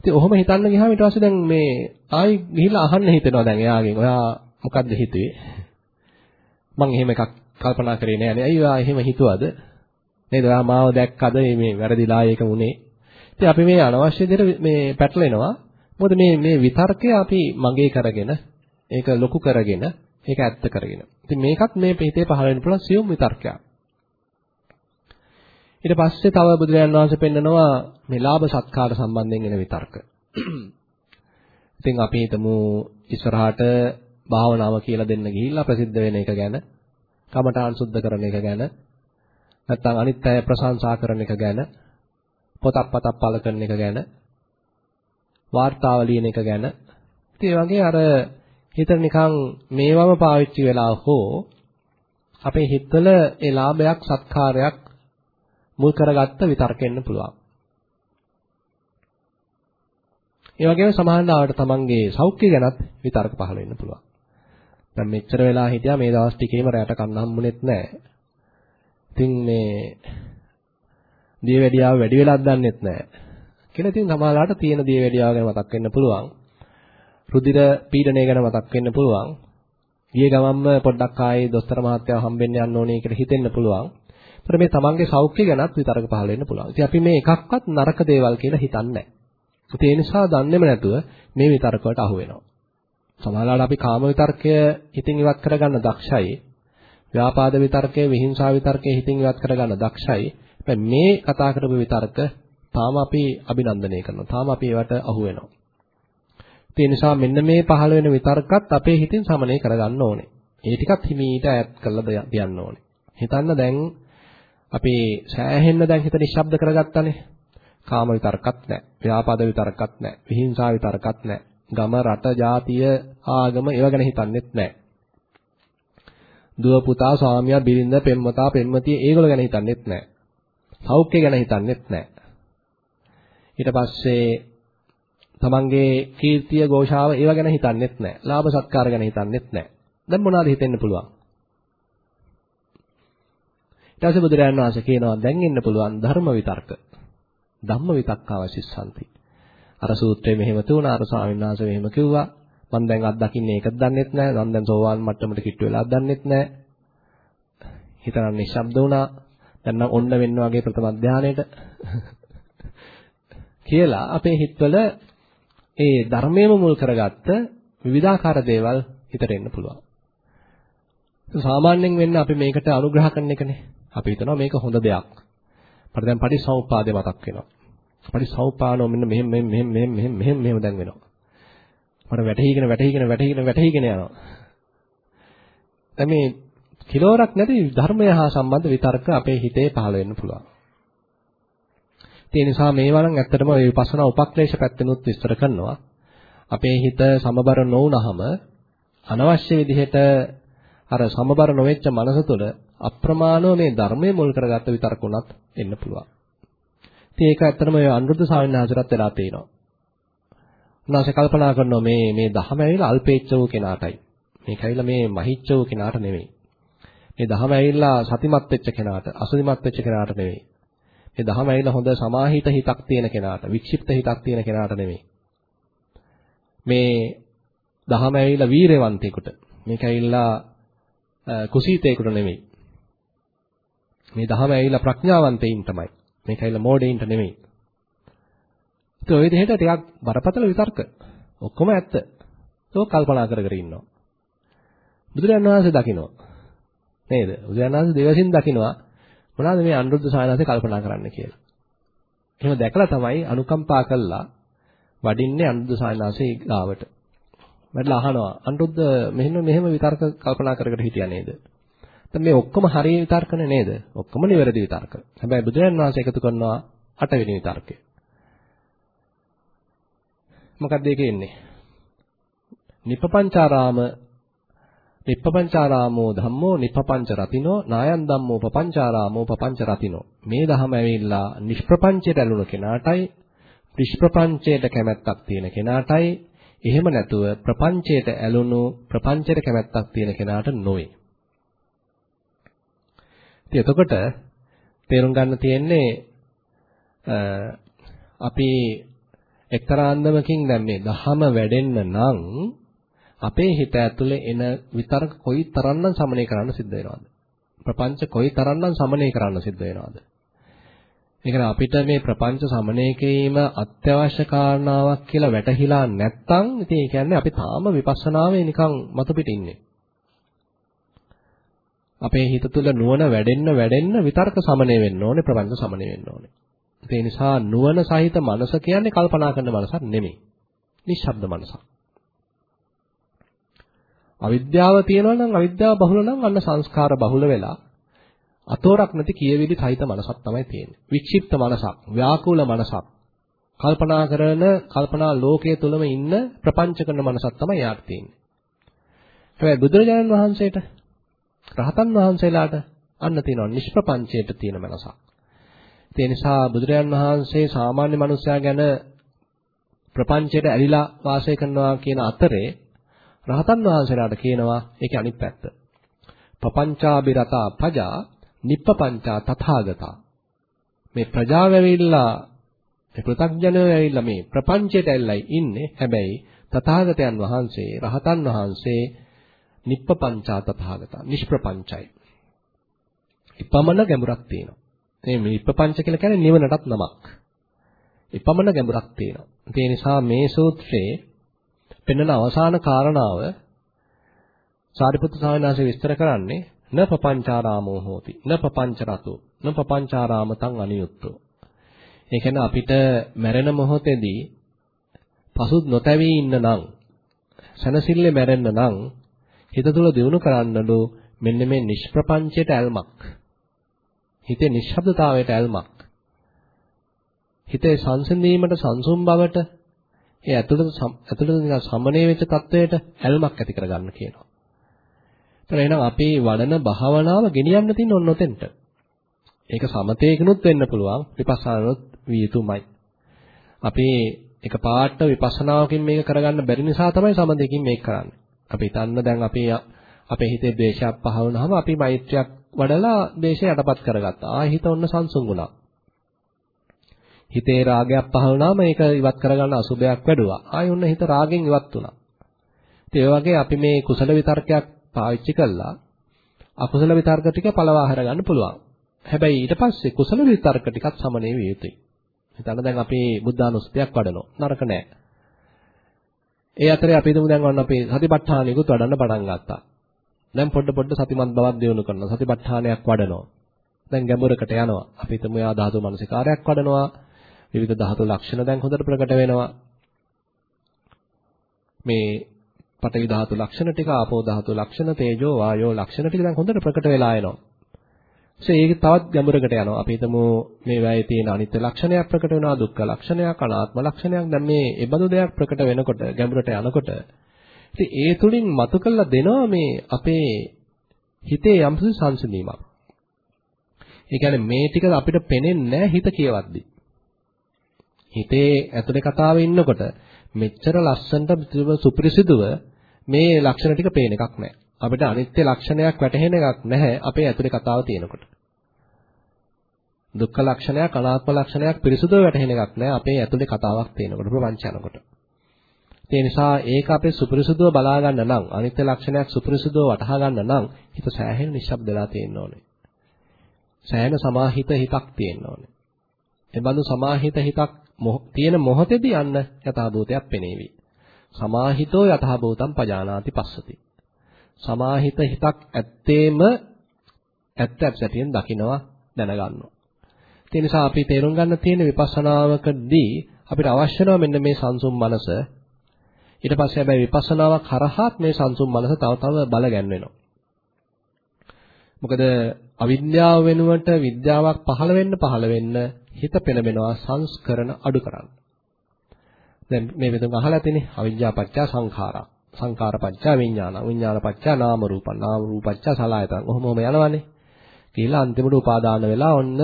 ඉතින් ඔහොම හිතන්න ගියාම ඊට පස්සේ දැන් මේ ආයි ගිහිල්ලා අහන්න හිතෙනවා දැන් එයාගෙන්. ඔයා මොකද්ද හිතුවේ? මං එහෙම එකක් කල්පනා කරේ නෑ නේ. ඇයි ඔයා එහෙම හිතුවද? නේද? ඔයා මාව දැක්කද මේ වැරදිලා ඒක උනේ? ඉතින් අපි මේ අනවශ්‍ය දෙයට මේ පැටලෙනවා. මොකද මේ මේ විතර්කය අපි මගේ කරගෙන ඒක ලොකු කරගෙන ඒක ඇත්ත කරගෙන. ඉතින් මේකත් මේ හිතේ පහළ වෙන්න පුළුවන් සියුම් විතර්කයක්. ඊට පස්සේ තව බුදුරජාණන් වහන්සේ පෙන්නනවා මේ ලාභ සත්කාර සම්බන්ධයෙන් එන විතර්ක. ඉතින් අපි හිතමු ඉස්සරහට භාවනාව කියලා දෙන්න ගිහිල්ලා ප්‍රසිද්ධ වෙන එක ගැන, කමඨාන් සුද්ධ කරන එක ගැන, නැත්නම් අනිත් අය ප්‍රශංසා කරන එක ගැන, පොතක් පතක් පළ කරන එක ගැන, වාර්තාව ලියන එක ගැන. ඉතින් ඒ වගේ අර හිත නිකන් මේවම පාවිච්චි වෙලා හෝ අපේ හිතවල ඒ ලාභයක් සත්කාරයක් මුල් කරගත්ත විතර්කෙන්න පුළුවන්. ඒ වගේම සමාහනාවට තමන්ගේ සෞඛ්‍ය ගැනත් විතර්ක පහළ වෙන්න පුළුවන්. දැන් මෙච්චර වෙලා හිටියා මේ දවස් ටිකේම රැට කන්න හම්බුනේත් නැහැ. ඉතින් මේ දියවැඩියාව වැඩි වෙලාවක් දන්නෙත් නැහැ. කියලා ඉතින් සමාහලාට තියෙන දියවැඩියාව ගැන මතක් වෙන්න පුළුවන්. රුධිර පීඩනය ගැන මතක් වෙන්න පුළුවන්. ගිය ගමන්ම පොඩ්ඩක් ආයේ දොස්තර මහත්තයාව හම්බෙන්න යන්න ඕනේ කියලා හිතෙන්න පුළුවන්. ඒතර මේ තමන්ගේ සෞඛ්‍ය ගැනත් විතරක පහල වෙන්න පුළුවන්. ඉතින් අපි මේ එකක්වත් නරක දේවල් කියලා හිතන්නේ නැහැ. ඒ නිසා දන්නේම නැතුව මේ විතරක වලට අහු වෙනවා. සමහරවිට අපි කාම විතර්කය හිතින් ඉවත් කරගන්න දක්ෂයි. ව්‍යාපාද විතර්කය, විහිංසාව විතර්කය හිතින් ඉවත් කරගන්න දක්ෂයි. මේ කතා කරපු විතර්ක තාම අපි අභිනන්දනය කරනවා. තාම අපි ඒවට අහු වෙනවා. ඒ නිසා මෙන්න මේ පහළ වෙන විතර්කත් අපේ හිතින් සමනය කරගන්න ඕනේ. ඒ ටිකත් හිමීට ඈත් කරලා තියන්න ඕනේ. හිතන්න දැන් අපි සෑහෙන්න දැන් හිත නිශ්ශබ්ද කරගත්තානේ. කාම විතර්කත් නැහැ. ව්‍යාපාද විතර්කත් නැහැ. විහිංසාව විතර්කත් නැහැ. ගම රට ජාතිය ආගම ඒව ගැන හිතන්නෙත් නැහැ. දුව පුතා ස්වාමියා බිරිඳ පෙම්වතා පෙම්වතිය ඒගොල්ලෝ ගැන හිතන්නෙත් නැහැ. සෞඛ්‍ය ගැන හිතන්නෙත් නැහැ. ඊට පස්සේ තමන්ගේ කීර්තිය ഘോഷාව ඒව ගැන හිතන්නෙත් නැහැ. ලාභ සත්කාර ගැන හිතන්නෙත් නැහැ. දැන් මොනවද හිතෙන්න පුළුවන්? ඊට පස්සේ බුදුරජාණන් වහන්සේ කියනවා දැන් ඉන්න පුළුවන් ධර්ම විතර්ක. ධම්ම විතක්කාවසිස්සanti. අර සූත්‍රයේ මෙහෙම තුණා අර ස්වාමීන් වහන්සේ මෙහෙම කිව්වා. මම දැන් අත්දකින්නේ ඒකත් දන්නෙත් නැහැ. මම දැන් සෝවාන් මට්ටමට කිට්ටු වෙලා දන්නෙත් නැහැ. හිතනම් නිශ්ශබ්ද වුණා. දැන් නම් ඔන්න වෙන්න වගේ ප්‍රථම ධානයේට කියලා අපේ හිතවල ඒ ධර්මයේම මුල් කරගත්ත විවිධාකාර දේවල් හිතට එන්න පුළුවන්. සාමාන්‍යයෙන් වෙන්නේ අපි මේකට අනුග්‍රහ කරන එකනේ. අපි හිතනවා මේක හොඳ දෙයක්. මට දැන් පටිසමුපාදේ මතක් වෙනවා. පටිසමුපානෝ මෙන්න මෙහෙම මෙහෙම මෙහෙම මෙහෙම මෙහෙම මෙහෙම දැන් වෙනවා. මට වැටහිගෙන වැටහිගෙන වැටහිගෙන වැටහිගෙන යනවා. දැන් මේ කිලෝරක් නැති ධර්මය හා සම්බන්ධ විතර්ක අපේ හිතේ පහළ වෙන්න පුළුවන්. ඒ නිසා මේවා නම් ඇත්තටම මේ විපස්සනා උපක්ලේශ පැත්තෙනුත් විස්තර කරනවා. අපේ හිත සමබර නොවුනහම අනවශ්‍ය විදිහට අර සමබර නොවෙච්ච මනස තුළ අප්‍රමාණව මේ ධර්මයේ මුල් කරගත්ත විතරක උනත් එන්න පුළුවන්. ඉතින් ඒක ඇත්තටම ඔය අනුරුද්ධ ස්වාමීන් වහන්සේට වෙලා තියෙනවා. උන්වහන්සේ කල්පනා කරනවා මේ මේ දහම ඇවිල්ලා අල්පේච්ඡ වූ කෙනාටයි. මේක ඇවිල්ලා මේ මහිච්ඡ වූ කෙනාට නෙමෙයි. මේ දහම ඇවිල්ලා සතිමත් වෙච්ච කෙනාට, අසතිමත් වෙච්ච කෙනාට නෙමෙයි. මේ දහම ඇවිල්ලා හොඳ සමාහිත හිතක් තියෙන කෙනාට, වික්ෂිප්ත හිතක් තියෙන කෙනාට නෙමෙයි. මේ දහම ඇවිල්ලා වීරවන්තයෙකුට. මේක ඇවිල්ලා කුසීතයෙකුට නෙමෙයි. මේ දහම ඇවිල්ලා ප්‍රඥාවන්තයින් තමයි. මේක ඇවිල්ලා මෝඩයින්ට නෙමෙයි. ඒක ඔය විදිහට ටිකක් බරපතල විතර්ක. ඔක්කොම ඇත්ත. ඒක කල්පනා කර කර ඉන්නවා. බුදුරජාණන් වහන්සේ දකිනවා. නේද? බුදුරජාණන් වහන්සේ දෙවසින් දකිනවා මොනවාද මේ අනුරුද්ධ සායනාසේ කල්පනා කරන්න කියලා. එහෙම දැකලා තමයි අනුකම්පා කළා වඩින්නේ අනුරුද්ධ සායනාසේ ගාවට. වැඩලා අහනවා අනුරුද්ධ මෙහෙම මෙහෙම විතර්ක කල්පනා කර කර හිටියා නේද? දැන් මේ ඔක්කොම හරිය විතර්කනේ නේද? ඔක්කොම නිවැරදි විතර්ක. හැබැයි බුදුරජාන් වහන්සේ එකතු කරනවා අටවෙනි විතර්කය. මොකක්ද ඒකේ ඉන්නේ? නිප්පපංචාරාම නිප්පපංචාරාමෝ ධම්මෝ නිප්පපංච රතිනෝ නායන් ධම්මෝ පපංචාරාමෝ පපංච රතිනෝ මේ ධම ඇවිල්ලා නිෂ්ප්‍රපංචයට ඇලුන කෙනාටයි නිෂ්ප්‍රපංචයට කැමැත්තක් තියෙන කෙනාටයි එහෙම නැතුව ප්‍රපංචයට ඇලුණු ප්‍රපංචයට කැමැත්තක් තියෙන කෙනාට නොවේ. ඉතින් එතකොට තේරුම් ගන්න තියෙන්නේ අපි එක්තරා අන්දමකින් දැන් මේ දහම වැඩෙන්න නම් අපේ හිත ඇතුලේ එන විතරක කොයි තරම්නම් සමනය කරන්න සිද්ධ වෙනවද? ප්‍රපංච කොයි තරම්නම් සමනය කරන්න සිද්ධ වෙනවද? ඒ කියන්නේ අපිට මේ ප්‍රපංච සමනය කිරීම අත්‍යවශ්‍ය කාරණාවක් කියලා වැටහිලා නැත්නම් ඉතින් ඒ කියන්නේ අපි තාම විපස්සනාවේ නිකන් මතු පිට ඉන්නේ. අපේ හිත තුළ නුවණ වැඩෙන්න වැඩෙන්න විතර්ක සමනය වෙන්න ඕනේ ප්‍රපංච සමනය වෙන්න ඕනේ. ඒ නිසා නුවණ සහිත මනස කියන්නේ කල්පනා කරන මනසක් නෙමෙයි. නිශ්ශබ්ද මනසක්. අවිද්‍යාව තියෙනවා නම් අවිද්‍යාව බහුල නම් අන්න සංස්කාර බහුල වෙලා අතෝරක් නැති කියවිලි සහිත මනසක් තමයි තියෙන්නේ. වික්ෂිප්ත මනසක්, ව්‍යාකූල මනසක්. කල්පනා කරන කල්පනා ලෝකයේ තුලම ඉන්න ප්‍රපංච කරන මනසක් තමයි යාට තියෙන්නේ. හැබැයි බුදුරජාණන් වහන්සේට රහතන් වහන්සේලාට අන්න තියෙනවා නිෂ්ප්‍රපංචයට තියෙන මනසක්. ඒ නිසා බුදුරජාණන් වහන්සේ සාමාන්‍ය මනුස්සයා ගැන ප්‍රපංචයට ඇලිලා වාසය කරනවා කියන අතරේ රහතන් වහන්සේලාට කියනවා ඒකේ අනිත් පැත්ත. පපංචාබිරතා පජා නිප්පපංචා තථාගතා. මේ ප්‍රජාව ඇවිල්ලා මේ පෘථග්ජනයෝ ඇවිල්ලා මේ ප්‍රපංචයට ඇවිල්ලායි ඉන්නේ. හැබැයි තථාගතයන් වහන්සේ රහතන් වහන්සේ නිප්පපංචා තථාගතා නිෂ්ප්‍රපංචයි. ඉපමණ ගැඹුරක් තියෙනවා. මේ විප්පංච කියලා කියන්නේ නිවනටත් නමක්. ඉපමණ ගැඹුරක් තියෙනවා. ඒ නිසා මේ සූත්‍රයේ පෙන්වන අවසාන කාරණාව සාරිපුත්‍ර ස්වාමීන් වහන්සේ විස්තර කරන්නේ න පపంచාරාමෝ හෝති න පపంచ රතෝ න පపంచාරාමතං අනියුක්තෝ ඒ කියන්නේ අපිට මැරෙන මොහොතේදී පසුත් නොතැවී ඉන්න නම් සනසිල්ලේ මැරෙන්න නම් හිත තුල දිනු කරන්නලු මෙන්න මේ නිෂ්ප්‍රපංචයට ඇල්මක්. හිතේ නිශ්ශබ්දතාවයට ඇල්මක්. හිතේ සංසිඳීමට සංසුම් බවට ඒ ඇතුළත ඇතුළත නිකන් සමනය වෙච්ච තත්වයට ඇල්මක් ඇති කරගන්න කියනවා. එතන එහෙනම් අපේ වඩන භාවනාව ගෙනියන්න තියෙන ඔන්න ඔතෙන්ට. ඒක සමතේකිනුත් වෙන්න පුළුවන් විපස්සනානුත් විය යුතුමයි. අපි එක පාට විපස්සනාවකින් මේක කරගන්න බැරි නිසා තමයි සමතේකින් මේක කරන්නේ. අපි හිතන්න දැන් අපි අපේ හිතේ ද්වේෂයක් පහළ වුණාම අපි මෛත්‍රියක් වඩලා දේශය යටපත් කරගත්තා. ආ හිත ඔන්න සංසුන් වුණා. හිතේ රාගයක් පහළ වුණාම ඒක ඉවත් කරගන්න අසුබයක් වැඩුවා. ආයෙ ඔන්න හිත රාගෙන් ඉවත් වුණා. ඉතින් ඒ වගේ අපි මේ කුසල විතර්කයක් පාවිච්චි කළා අකුසල විතර්ක ටික පළවා හරගන්න පුළුවන්. හැබැයි ඊට පස්සේ කුසල විතර්ක ටිකත් සමනය විය යුතුයි. හිතන්න දැන් අපි බුද්ධානුස්සතියක් වඩනවා. නරක නෑ. ඒ අතරේ අපි හිතමු දැන් ඔන්න අපි සතිපට්ඨානියකුත් වඩන්න පටන් ගත්තා. දැන් පොඩ පොඩ සතිමත් බවක් දියුණු කරනවා. සතිපට්ඨානයක් වඩනවා. දැන් ගැඹුරකට යනවා. අපි හිතමු යා ධාතු මනසිකාරයක් වඩනවා. විවිධ ධාතු ලක්ෂණ දැන් හොඳට ප්‍රකට වෙනවා. මේ පඨවි ධාතු ලක්ෂණ ටික, ආපෝ ධාතු ලක්ෂණ, තේජෝ වායෝ ලක්ෂණ ටික දැන් හොඳට ප්‍රකට වෙලා එනවා. ඒක තවත් ගැඹුරකට යනවා. අපි හිතමු මේ වැයේ තියෙන අනිත්‍ය ලක්ෂණයක් ප්‍රකට වෙනවා, දුක්ඛ ලක්ෂණයක්, අනාත්ම ලක්ෂණයක්. දැන් මේ ඒබඳු දෙයක් ප්‍රකට වෙනකොට ගැඹුරට යනකොට ඉතින් ඒ තුලින් මතු කළා දෙනවා මේ අපේ හිතේ යම්කිසි සංසිඳීමක්. ඒ කියන්නේ මේ ටික අපිට පේන්නේ නැහැ හිත කියවද්දි. හිතේ ඇතුලේ කතාවේ ඉන්නකොට මෙච්චර ලස්සනට සුපිරිසිදුව මේ ලක්ෂණ ටික පේන එකක් නැහැ. අපිට අනිත්‍ය ලක්ෂණයක් වැටහෙන එකක් නැහැ අපේ ඇතුලේ කතාව තියෙනකොට. දුක්ඛ ලක්ෂණයක් අනාත්ම ලක්ෂණයක් පිරිසුදුව වැටහෙන එකක් නැහැ අපේ ඇතුලේ කතාවක් තියෙනකොට ප්‍රපංච යනකොට. ඒ නිසා ඒක අපේ සුපිරිසුදුව බලා ගන්න නම් අනිත්‍ය ලක්ෂණයක් සුපිරිසුදුව වටහා ගන්න නම් හිත සෑහෙන නිශ්ශබ්දලා තියෙන්න ඕනේ. සෑහෙන සමාහිත හිතක් තියෙන්න ඕනේ. එබඳු සමාහිත හිතක් තියෙන මොහොතේදී යන්න යථාභූතයක් පෙනේවි. සමාහිතෝ යථාභූතම් පජානාති පස්සති. සමාහිත හිතක් ඇත්තේම ඇත්ත ඇත්තටියෙන් දකිනවා දැනගන්නවා. ඒ නිසා අපි තේරුම් ගන්න තියෙන විපස්සනාවකදී අපිට අවශ්‍ය මෙන්න මේ සංසුම් මනස ඊට පස්සේ හැබැයි විපස්සනාවක් හරහාත් මේ සංසුම් මනස තව තව බල ගැන්වෙනවා. මොකද අවිද්‍යාව වෙනුවට විද්‍යාවක් පහළ වෙන්න පහළ වෙන්න හිත පෙළඹෙනවා සංස්කරණ අඩු කරන්න. දැන් මේ වෙනම අහලා තිනේ අවිජ්ජා පත්‍ය සංඛාරා. සංඛාර පත්‍ය විඥාන. විඥාන පත්‍ය නාම රූපං. නාම රූප පත්‍ය සලආයතන. ඔහොමම යනවනේ. කියලා අන්තිමට උපාදාන වෙලා ඔන්න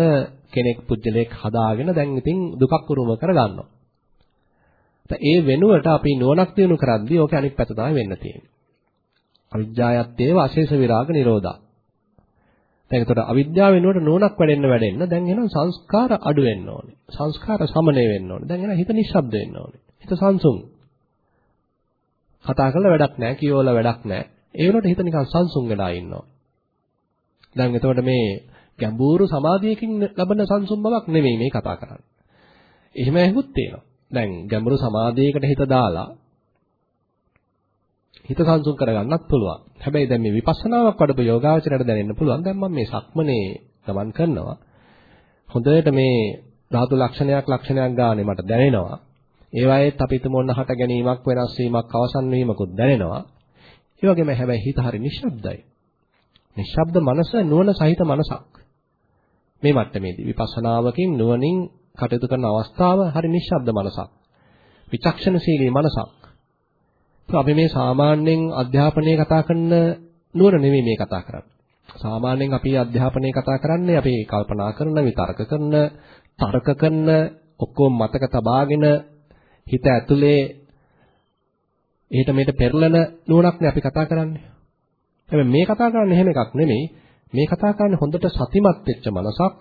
කෙනෙක් පුජ්‍යලයක් හදාගෙන දැන් ඉතින් දුකක් උරුම කරගන්නවා. ඒ වෙනුවට අපි නුවණක් දිනු කරද්දී ඕක අනිත් පැත්ත තමයි වෙන්න තියෙන්නේ. අවිජ්ජායත් ඒව අශේෂ විරාග නිරෝධා. දැන් ඒතකොට අවිද්‍යාව වෙනුවට නුවණක් වැඩෙන්න වැඩෙන්න දැන් එහෙනම් සංස්කාර අඩු වෙන්න ඕනේ. සංස්කාර සමනය වෙන්න ඕනේ. දැන් එහෙනම් හිත නිශ්ශබ්ද වෙන්න ඕනේ. හිත සංසුන්. කතා කරලා වැඩක් නැහැ, කියවලා වැඩක් නැහැ. ඒ වෙනකොට හිත නිකන් සංසුන් වෙලා ඉන්නවා. දැන් එතකොට මේ ගැඹුරු සමාධියකින් ලබන සංසුන් බවක් නෙමෙයි මේ කතා කරන්නේ. එහෙම ඇහුත් තියෙනවා. දැන් ගැඹුරු සමාධියකට හිත දාලා හිත සංසුන් කරගන්නත් පුළුවන්. හැබැයි දැන් මේ විපස්සනාවක් වඩපු යෝගාවචරයට දැනෙන්න පුළුවන්. දැන් මම මේ සක්මනේ ගමන් කරනවා. හොඳට මේ ධාතු ලක්ෂණයක් ලක්ෂණයක් ගානේ මට දැනෙනවා. ඒ වගේත් අපි හිතමු ඔන්න හට ගැනීමක් වෙනස් වීමක් අවසන් වීමකුත් දැනෙනවා. ඒ වගේම හැබැයි හිත හරි නිශ්ශබ්දයි. නිශ්ශබ්ද මනස නුවණ සහිත මනසක්. මේ මට්ටමේදී විපස්සනාවකින් නුවණින් කටයුතු කරන අවස්ථාව හරි නිශ්ශබ්ද මනසක්. විචක්ෂණශීලී මනසක්. අපි මේ සාමාන්‍යයෙන් අධ්‍යාපනය කතා කරන නුවණ නෙමෙයි මේ කතා කරන්නේ. සාමාන්‍යයෙන් අපි අධ්‍යාපනය කතා කරන්නේ අපි කල්පනා කරන, විතර්ක කරන, තර්ක කරන, ඔක්කොම මතක තබාගෙන හිත ඇතුලේ එහෙට මෙහෙට පෙරලන නුවණක්නේ අපි කතා කරන්නේ. හැබැයි මේ කතා කරන්නේ එහෙම එකක් නෙමෙයි. මේ කතා කරන්නේ හොඳට සතිමත් වෙච්ච මනසක්,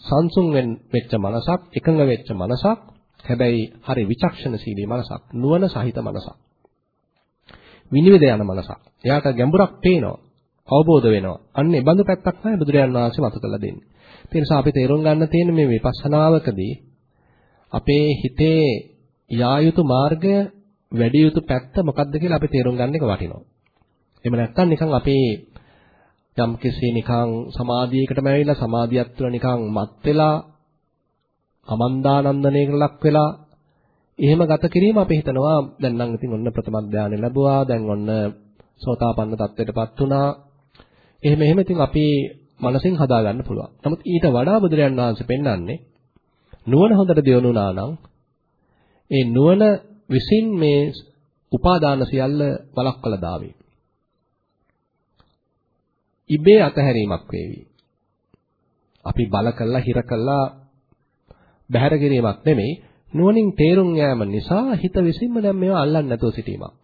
සංසුන් වෙච්ච මනසක්, එකඟ වෙච්ච මනසක්, හැබැයි හරි විචක්ෂණශීලී මනසක්, නුවණ සහිත මනසක්. විනිවිද යන මනසක්. එයාට ගැඹුරක් පේනවා. අවබෝධ වෙනවා. අන්න ඒ බඳු පැත්තක් තමයි බුදුරජාණන් වහන්සේ මතු කරලා දෙන්නේ. ඒ නිසා අපි තේරුම් ගන්න තියෙන මේ විපස්සනාවකදී අපේ හිතේ යා යුතු මාර්ගය වැඩි යුතු පැත්ත මොකක්ද කියලා අපි තේරුම් ගන්න එක වටිනවා. එහෙම නැත්නම් නිකන් අපේ යම් කෙසේ නිකන් සමාධියකටම ඇවිල්ලා සමාධියත් තුළ නිකන් මත් වෙලා අමන්දානන්දනයකට ලක් වෙලා එහෙම ගත කිරීම අපි හිතනවා දැන් නම් ඉතින් ඔන්න ප්‍රථම ධානය ලැබුවා දැන් ඔන්න සෝතාපන්න තත්ත්වයටපත් වුණා එහෙම එහෙම ඉතින් අපි මනසින් හදා ගන්න පුළුවන්. නමුත් ඊට වඩා බුදුරජාන් වහන්සේ පෙන්වන්නේ නුවණ හොඳට දියුණුනා නම් ඒ නුවණ විසින් මේ උපාදාන සියල්ල වළක්වලා දාවේ. ඉබේ අතහැරීමක් වේවි. අපි බල කළා හිර කළා බැහැර කිරීමක් නෙමෙයි නුවණින් තේරුම් යාම නිසා හිත විසින්ම දැන් මේවා අල්ලන්නේ නැතුව සිටීමක්.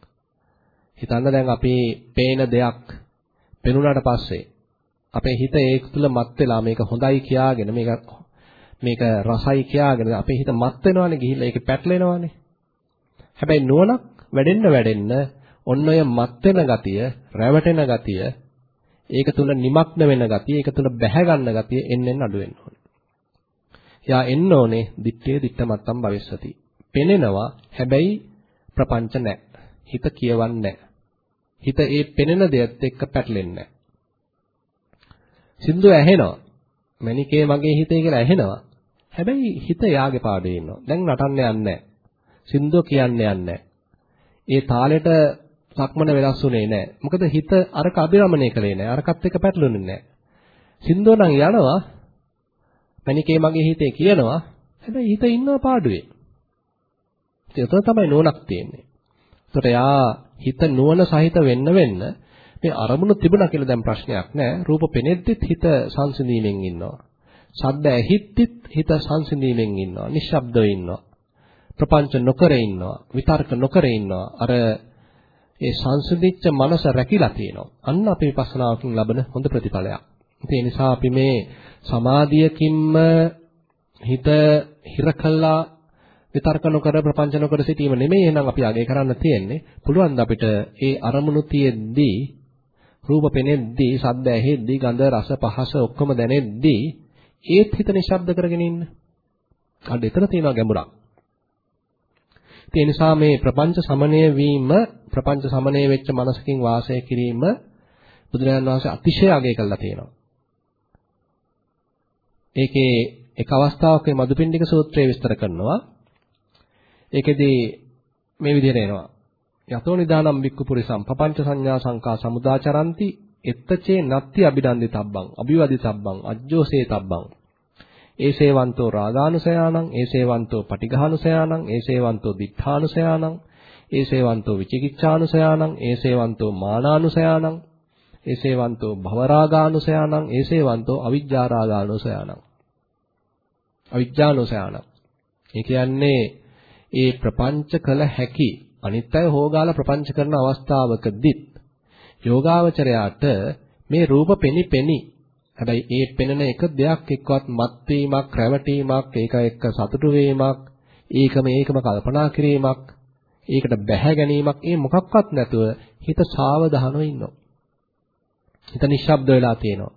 හිතන්න දැන් අපි පේන දෙයක් පෙනුනට පස්සේ අපේ හිත ඒක තුල මත් වෙලා මේක හොඳයි කියාගෙන මේක මේක රසයි කියාගෙන අපේ හිත මත් වෙනවානේ ගිහිල්ලා ඒකේ පැටලෙනවානේ. හැබැයි නුවණක් වැඩෙන්න වැඩෙන්න ඔන්න ඔය මත් වෙන ගතිය, රැවටෙන ගතිය, ඒක තුල නිමක්න වෙන ගතිය, ඒක තුල බැහැ ගන්න ගතිය එන්න එන්න අඩු වෙන්න ඕනේ. යා එන්න ඕනේ දිත්තේ දිත්තමත්තම් භවිස්සති. පෙනෙනවා හැබැයි ප්‍රපංච නැහැ. හිත කියවන්නේ නැහැ. හිත ඒ පෙනෙන දෙයත් එක්ක පැටලෙන්නේ නැහැ. සින්දු ඇහෙනවා. මණිකේ මගේ හිතේ කියලා ඇහෙනවා. හැබැයි හිත යාගේ පාඩේ ඉන්නවා. දැන් නටන්න යන්නේ සින්දුව කියන්නේ යන්නේ ඒ තාලෙට සක්මන වෙනස් වුණේ නැහැ. මොකද හිත අරක අභිරමණය කළේ නැහැ. අරකත් එක්ක පැටලුනේ නැහැ. සින්දුව නම් යනවා මණිකේ මගේ හිතේ කියනවා. හැබැයි හිත ඉන්නවා පාඩුවේ. ඒක තමයි නෝනක් තියෙන්නේ. එතකොට යා හිත නුවණ සහිත වෙන්න වෙන්න මේ අරමුණු තිබුණා කියලා දැන් ප්‍රශ්නයක් නැහැ. රූප පෙනෙද්දිත් හිත සංසිඳීමෙන් ඉන්නවා. ශබ්ද ඇහිද්දිත් හිත සංසිඳීමෙන් ඉන්නවා. නිශ්ශබ්දව ඉන්නවා. ප්‍රපංච නොකර ඉන්නවා. විතර්ක නොකර ඉන්නවා. අර ඒ සංසිඳිච්ච මනස රැකිලා තියෙනවා. අන්න අපේ විපස්සනාවකින් ලබන හොඳ ප්‍රතිඵලයක්. ඒ නිසා අපි මේ සමාධියකින්ම හිත හිර කළා විතර්ක නොකර ප්‍රපංච නොකර සිටීම නෙමෙයි එහෙනම් අපි අගය කරන්න තියෙන්නේ. පුළුවන් ද අපිට ඒ අරමුණු තියෙද්දී රූප පෙනෙද්දී, ශබ්ද ඇහෙද්දී, ගන්ධ රස පහස ඔක්කොම දැනෙද්දී ඒත් හිත නිශ්ශබ්ද කරගෙන ඉන්න. අන්න එතන තියෙනවා ගැඹුරක්. ඒ නිසා මේ ප්‍රපංච සමනය වීම, ප්‍රපංච සමනය වෙච්ච මනසකින් වාසය කිරීම බුදුරජාණන් වහන්සේ අතිශය අගය කළා තියෙනවා. ඒකේ එක අවස්ථාවක මේ මදුපිණ්ඩික සූත්‍රය විස්තර කරනවා. ඒකෙදී මේ විදිහට එනවා. යතෝ නිදානම් වික්කු පුරිසම් පపంచ සංඥා සංකා සමුදාචරಂತಿ එත්තචේ නත්ති අබිනන්දිතබ්බං අභිවදිතබ්බං අජ්ජෝසේතබ්බං ඒසේවන්තෝ රාගානුසයානං ඒසේවන්තෝ පටිඝානුසයානං ඒසේවන්තෝ දිඨානුසයානං ඒසේවන්තෝ විචිකිච්ඡානුසයානං ඒසේවන්තෝ මානානුසයානං ඒසේවන්තෝ භවරාගානුසයානං ඒසේවන්තෝ අවිජ්ජාරාගානුසයානං අවිජ්ජානුසයානං ඒ කියන්නේ ඒ ප්‍රපංච කළ හැකි අනිත් අය හොගාලා ප්‍රපංච කරන අවස්ථාවකදීත් යෝගාවචරයාට මේ රූප පෙනි පෙනි. හැබැයි ඒ පෙනෙන එක දෙයක් එක්කවත් මත්වීමක් රැවටීමක් ඒක එක්ක සතුටු වීමක් ඒකම ඒකම කල්පනා කිරීමක් ඒකට බැහැ ගැනීමක් ඒ මොකක්වත් නැතුව හිත සාවධානව ඉන්නවා. හිත නිශ්ශබ්ද වෙලා තියෙනවා.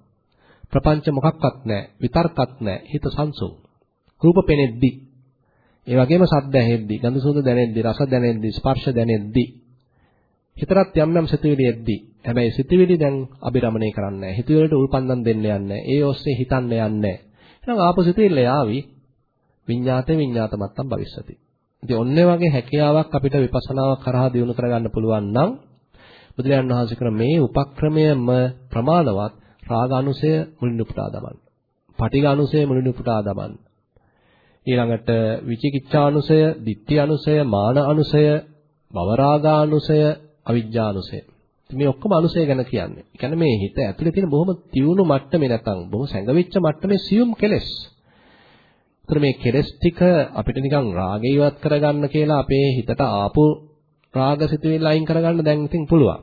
ප්‍රපංච මොකක්වත් නැහැ විතර්කත් නැහැ හිත සංසුන්. රූප පෙනෙද්දි ඒ වගේම සද්ද ඇහෙද්දි ගඳ සුවඳ දැනෙද්දි රස දැනෙද්දි ස්පර්ශ දැනෙද්දි හිතරත් යම් යම් සිතුවිලි එද්දි හැබැයි සිතුවිලි දැන් අබිරමණය කරන්නේ නැහැ. හිතුවලට උල්පන්දම් දෙන්න යන්නේ ඒ ඔස්සේ හිතන්න යන්නේ නැහැ. එහෙනම් ආපහු සිතුවිල්ල යාවි විඤ්ඤාතේ විඤ්ඤාත මත්තම් භවිස්සති. ඉතින් ඔන්නේ වගේ හැකියාවක් අපිට විපස්සනාව කරහා දියුණු කරගන්න පුළුවන් නම් බුදුරජාණන් වහන්සේ කරන මේ උපක්‍රමයම ප්‍රමාණවත් රාග අනුසය මුලින් උපුටා දමන්න. පටිඝ අනුසය මුලින් උපුටා දමන්න. ඊළඟට විචිකිච්ඡානුසය, ditthියානුසය, මාන අනුසය, භවරාගානුසය, අවිජ්ජානුසය. මේ ඔක්කොම අනුසය ගැන කියන්නේ. ඒ කියන්නේ මේ හිත ඇතුලේ තියෙන බොහොම තියුණු මට්ටමේ නැතනම් බොහොම සැඟවිච්ච මට්ටමේ සියුම් කෙලෙස්. ඒතර මේ කෙලෙස් ටික අපිට නිකන් රාගය ඉවත් කරගන්න කියලා අපේ හිතට ආපු රාගසිතුවිල්ල අයින් කරගන්න දැන් ඉතින් පුළුවන්.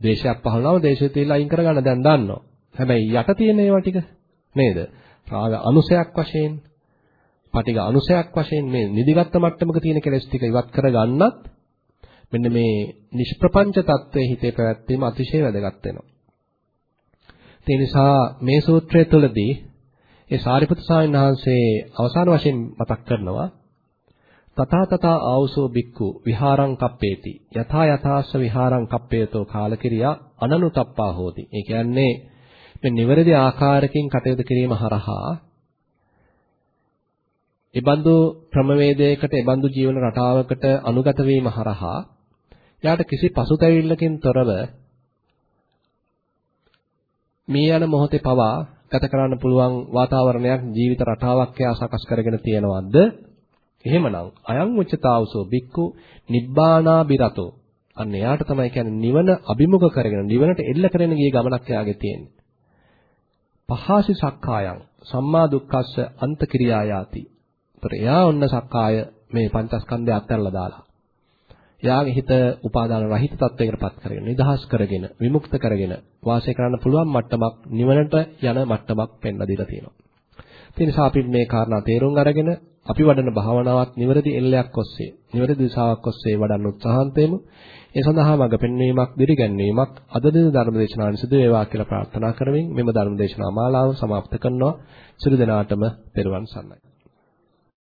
දේශයක් පහළනම දේශසිතුවිල්ල අයින් කරගන්න දැන් දන්නවා. හැබැයි යට තියෙන ඒවා ටික නේද? රාග අනුසයක් වශයෙන්, පටිඝ අනුසයක් වශයෙන් මේ නිදිගත් මට්ටමක තියෙන කෙලෙස් ටික ඉවත් කරගන්නත් මෙන්න මේ නිෂ්ප්‍රපංච తත්වයේ හිතේ පැවැත්වීම අතිශය වැදගත් වෙනවා. ඒ නිසා මේ සූත්‍රය තුළදී ඒ සාරිපුත්‍ර ස්වාමීන් වහන්සේ අවසාන වශයෙන් මතක් කරනවා තථා තථා ආවසෝ බික්කු විහාරං කප්පේති යථා යථාස්ස විහාරං කප්පේතෝ කාලකිරියා අනනුතප්පා හෝති. ඒ කියන්නේ මේ නිවැරදි ආකාරයකින් කටයුතු කිරීම හරහා ඒබඳු ක්‍රමවේදයකට ඒබඳු ජීවන රටාවකට අනුගත වීම හරහා යාට කිසි පසුතැවිල්ලකින් තොරව මේ යන මොහොතේ පවා ගත කරන්න පුළුවන් වාතාවරණයක් ජීවිත රටාවක් එයා සකස් කරගෙන තියෙනවද? එහෙමනම් අයං උච්චතාවසෝ බික්කු නිබ්බානා බිරතෝ. අන්න එයාට තමයි කියන්නේ නිවන අභිමුඛ කරගෙන නිවනට එල්ල කරගෙන ගිය ගමනක් එයාගේ තියෙන්නේ. පහාසි සක්කායං සම්මා දුක්ඛස්ස අන්තක්‍රියායාති. ඒතර එයා ඔන්න සක්කාය මේ පංචස්කන්ධය අත්හැරලා දාලා. එයාගේ හිත උපාදාන රහිත තත්වයකටපත් කරගෙන නිදහස් කරගෙන විමුක්ත කරගෙන වාසය කරන්න පුළුවන් මට්ටමක් නිවනට යන මට්ටමක් පෙන්ලා දීලා තියෙනවා. ඒ නිසා අපි මේ කාරණා තේරුම් අරගෙන අපි වඩන භාවනාවත් නිවැරදි එල්ලයක් ඔස්සේ නිවැරදි දිශාවක් ඔස්සේ වඩන්න උත්සාහන්ත වෙමු. ඒ සඳහා මඟ පෙන්වීමක් දිරිගැන්වීමක් අද දින ධර්මදේශනානි සිදු වේවා කියලා ප්‍රාර්ථනා කරමින් මෙම ධර්මදේශනා මාලාව સમાප්ත කරනවා. සියලු දෙනාටම පෙරවන් සරණයි.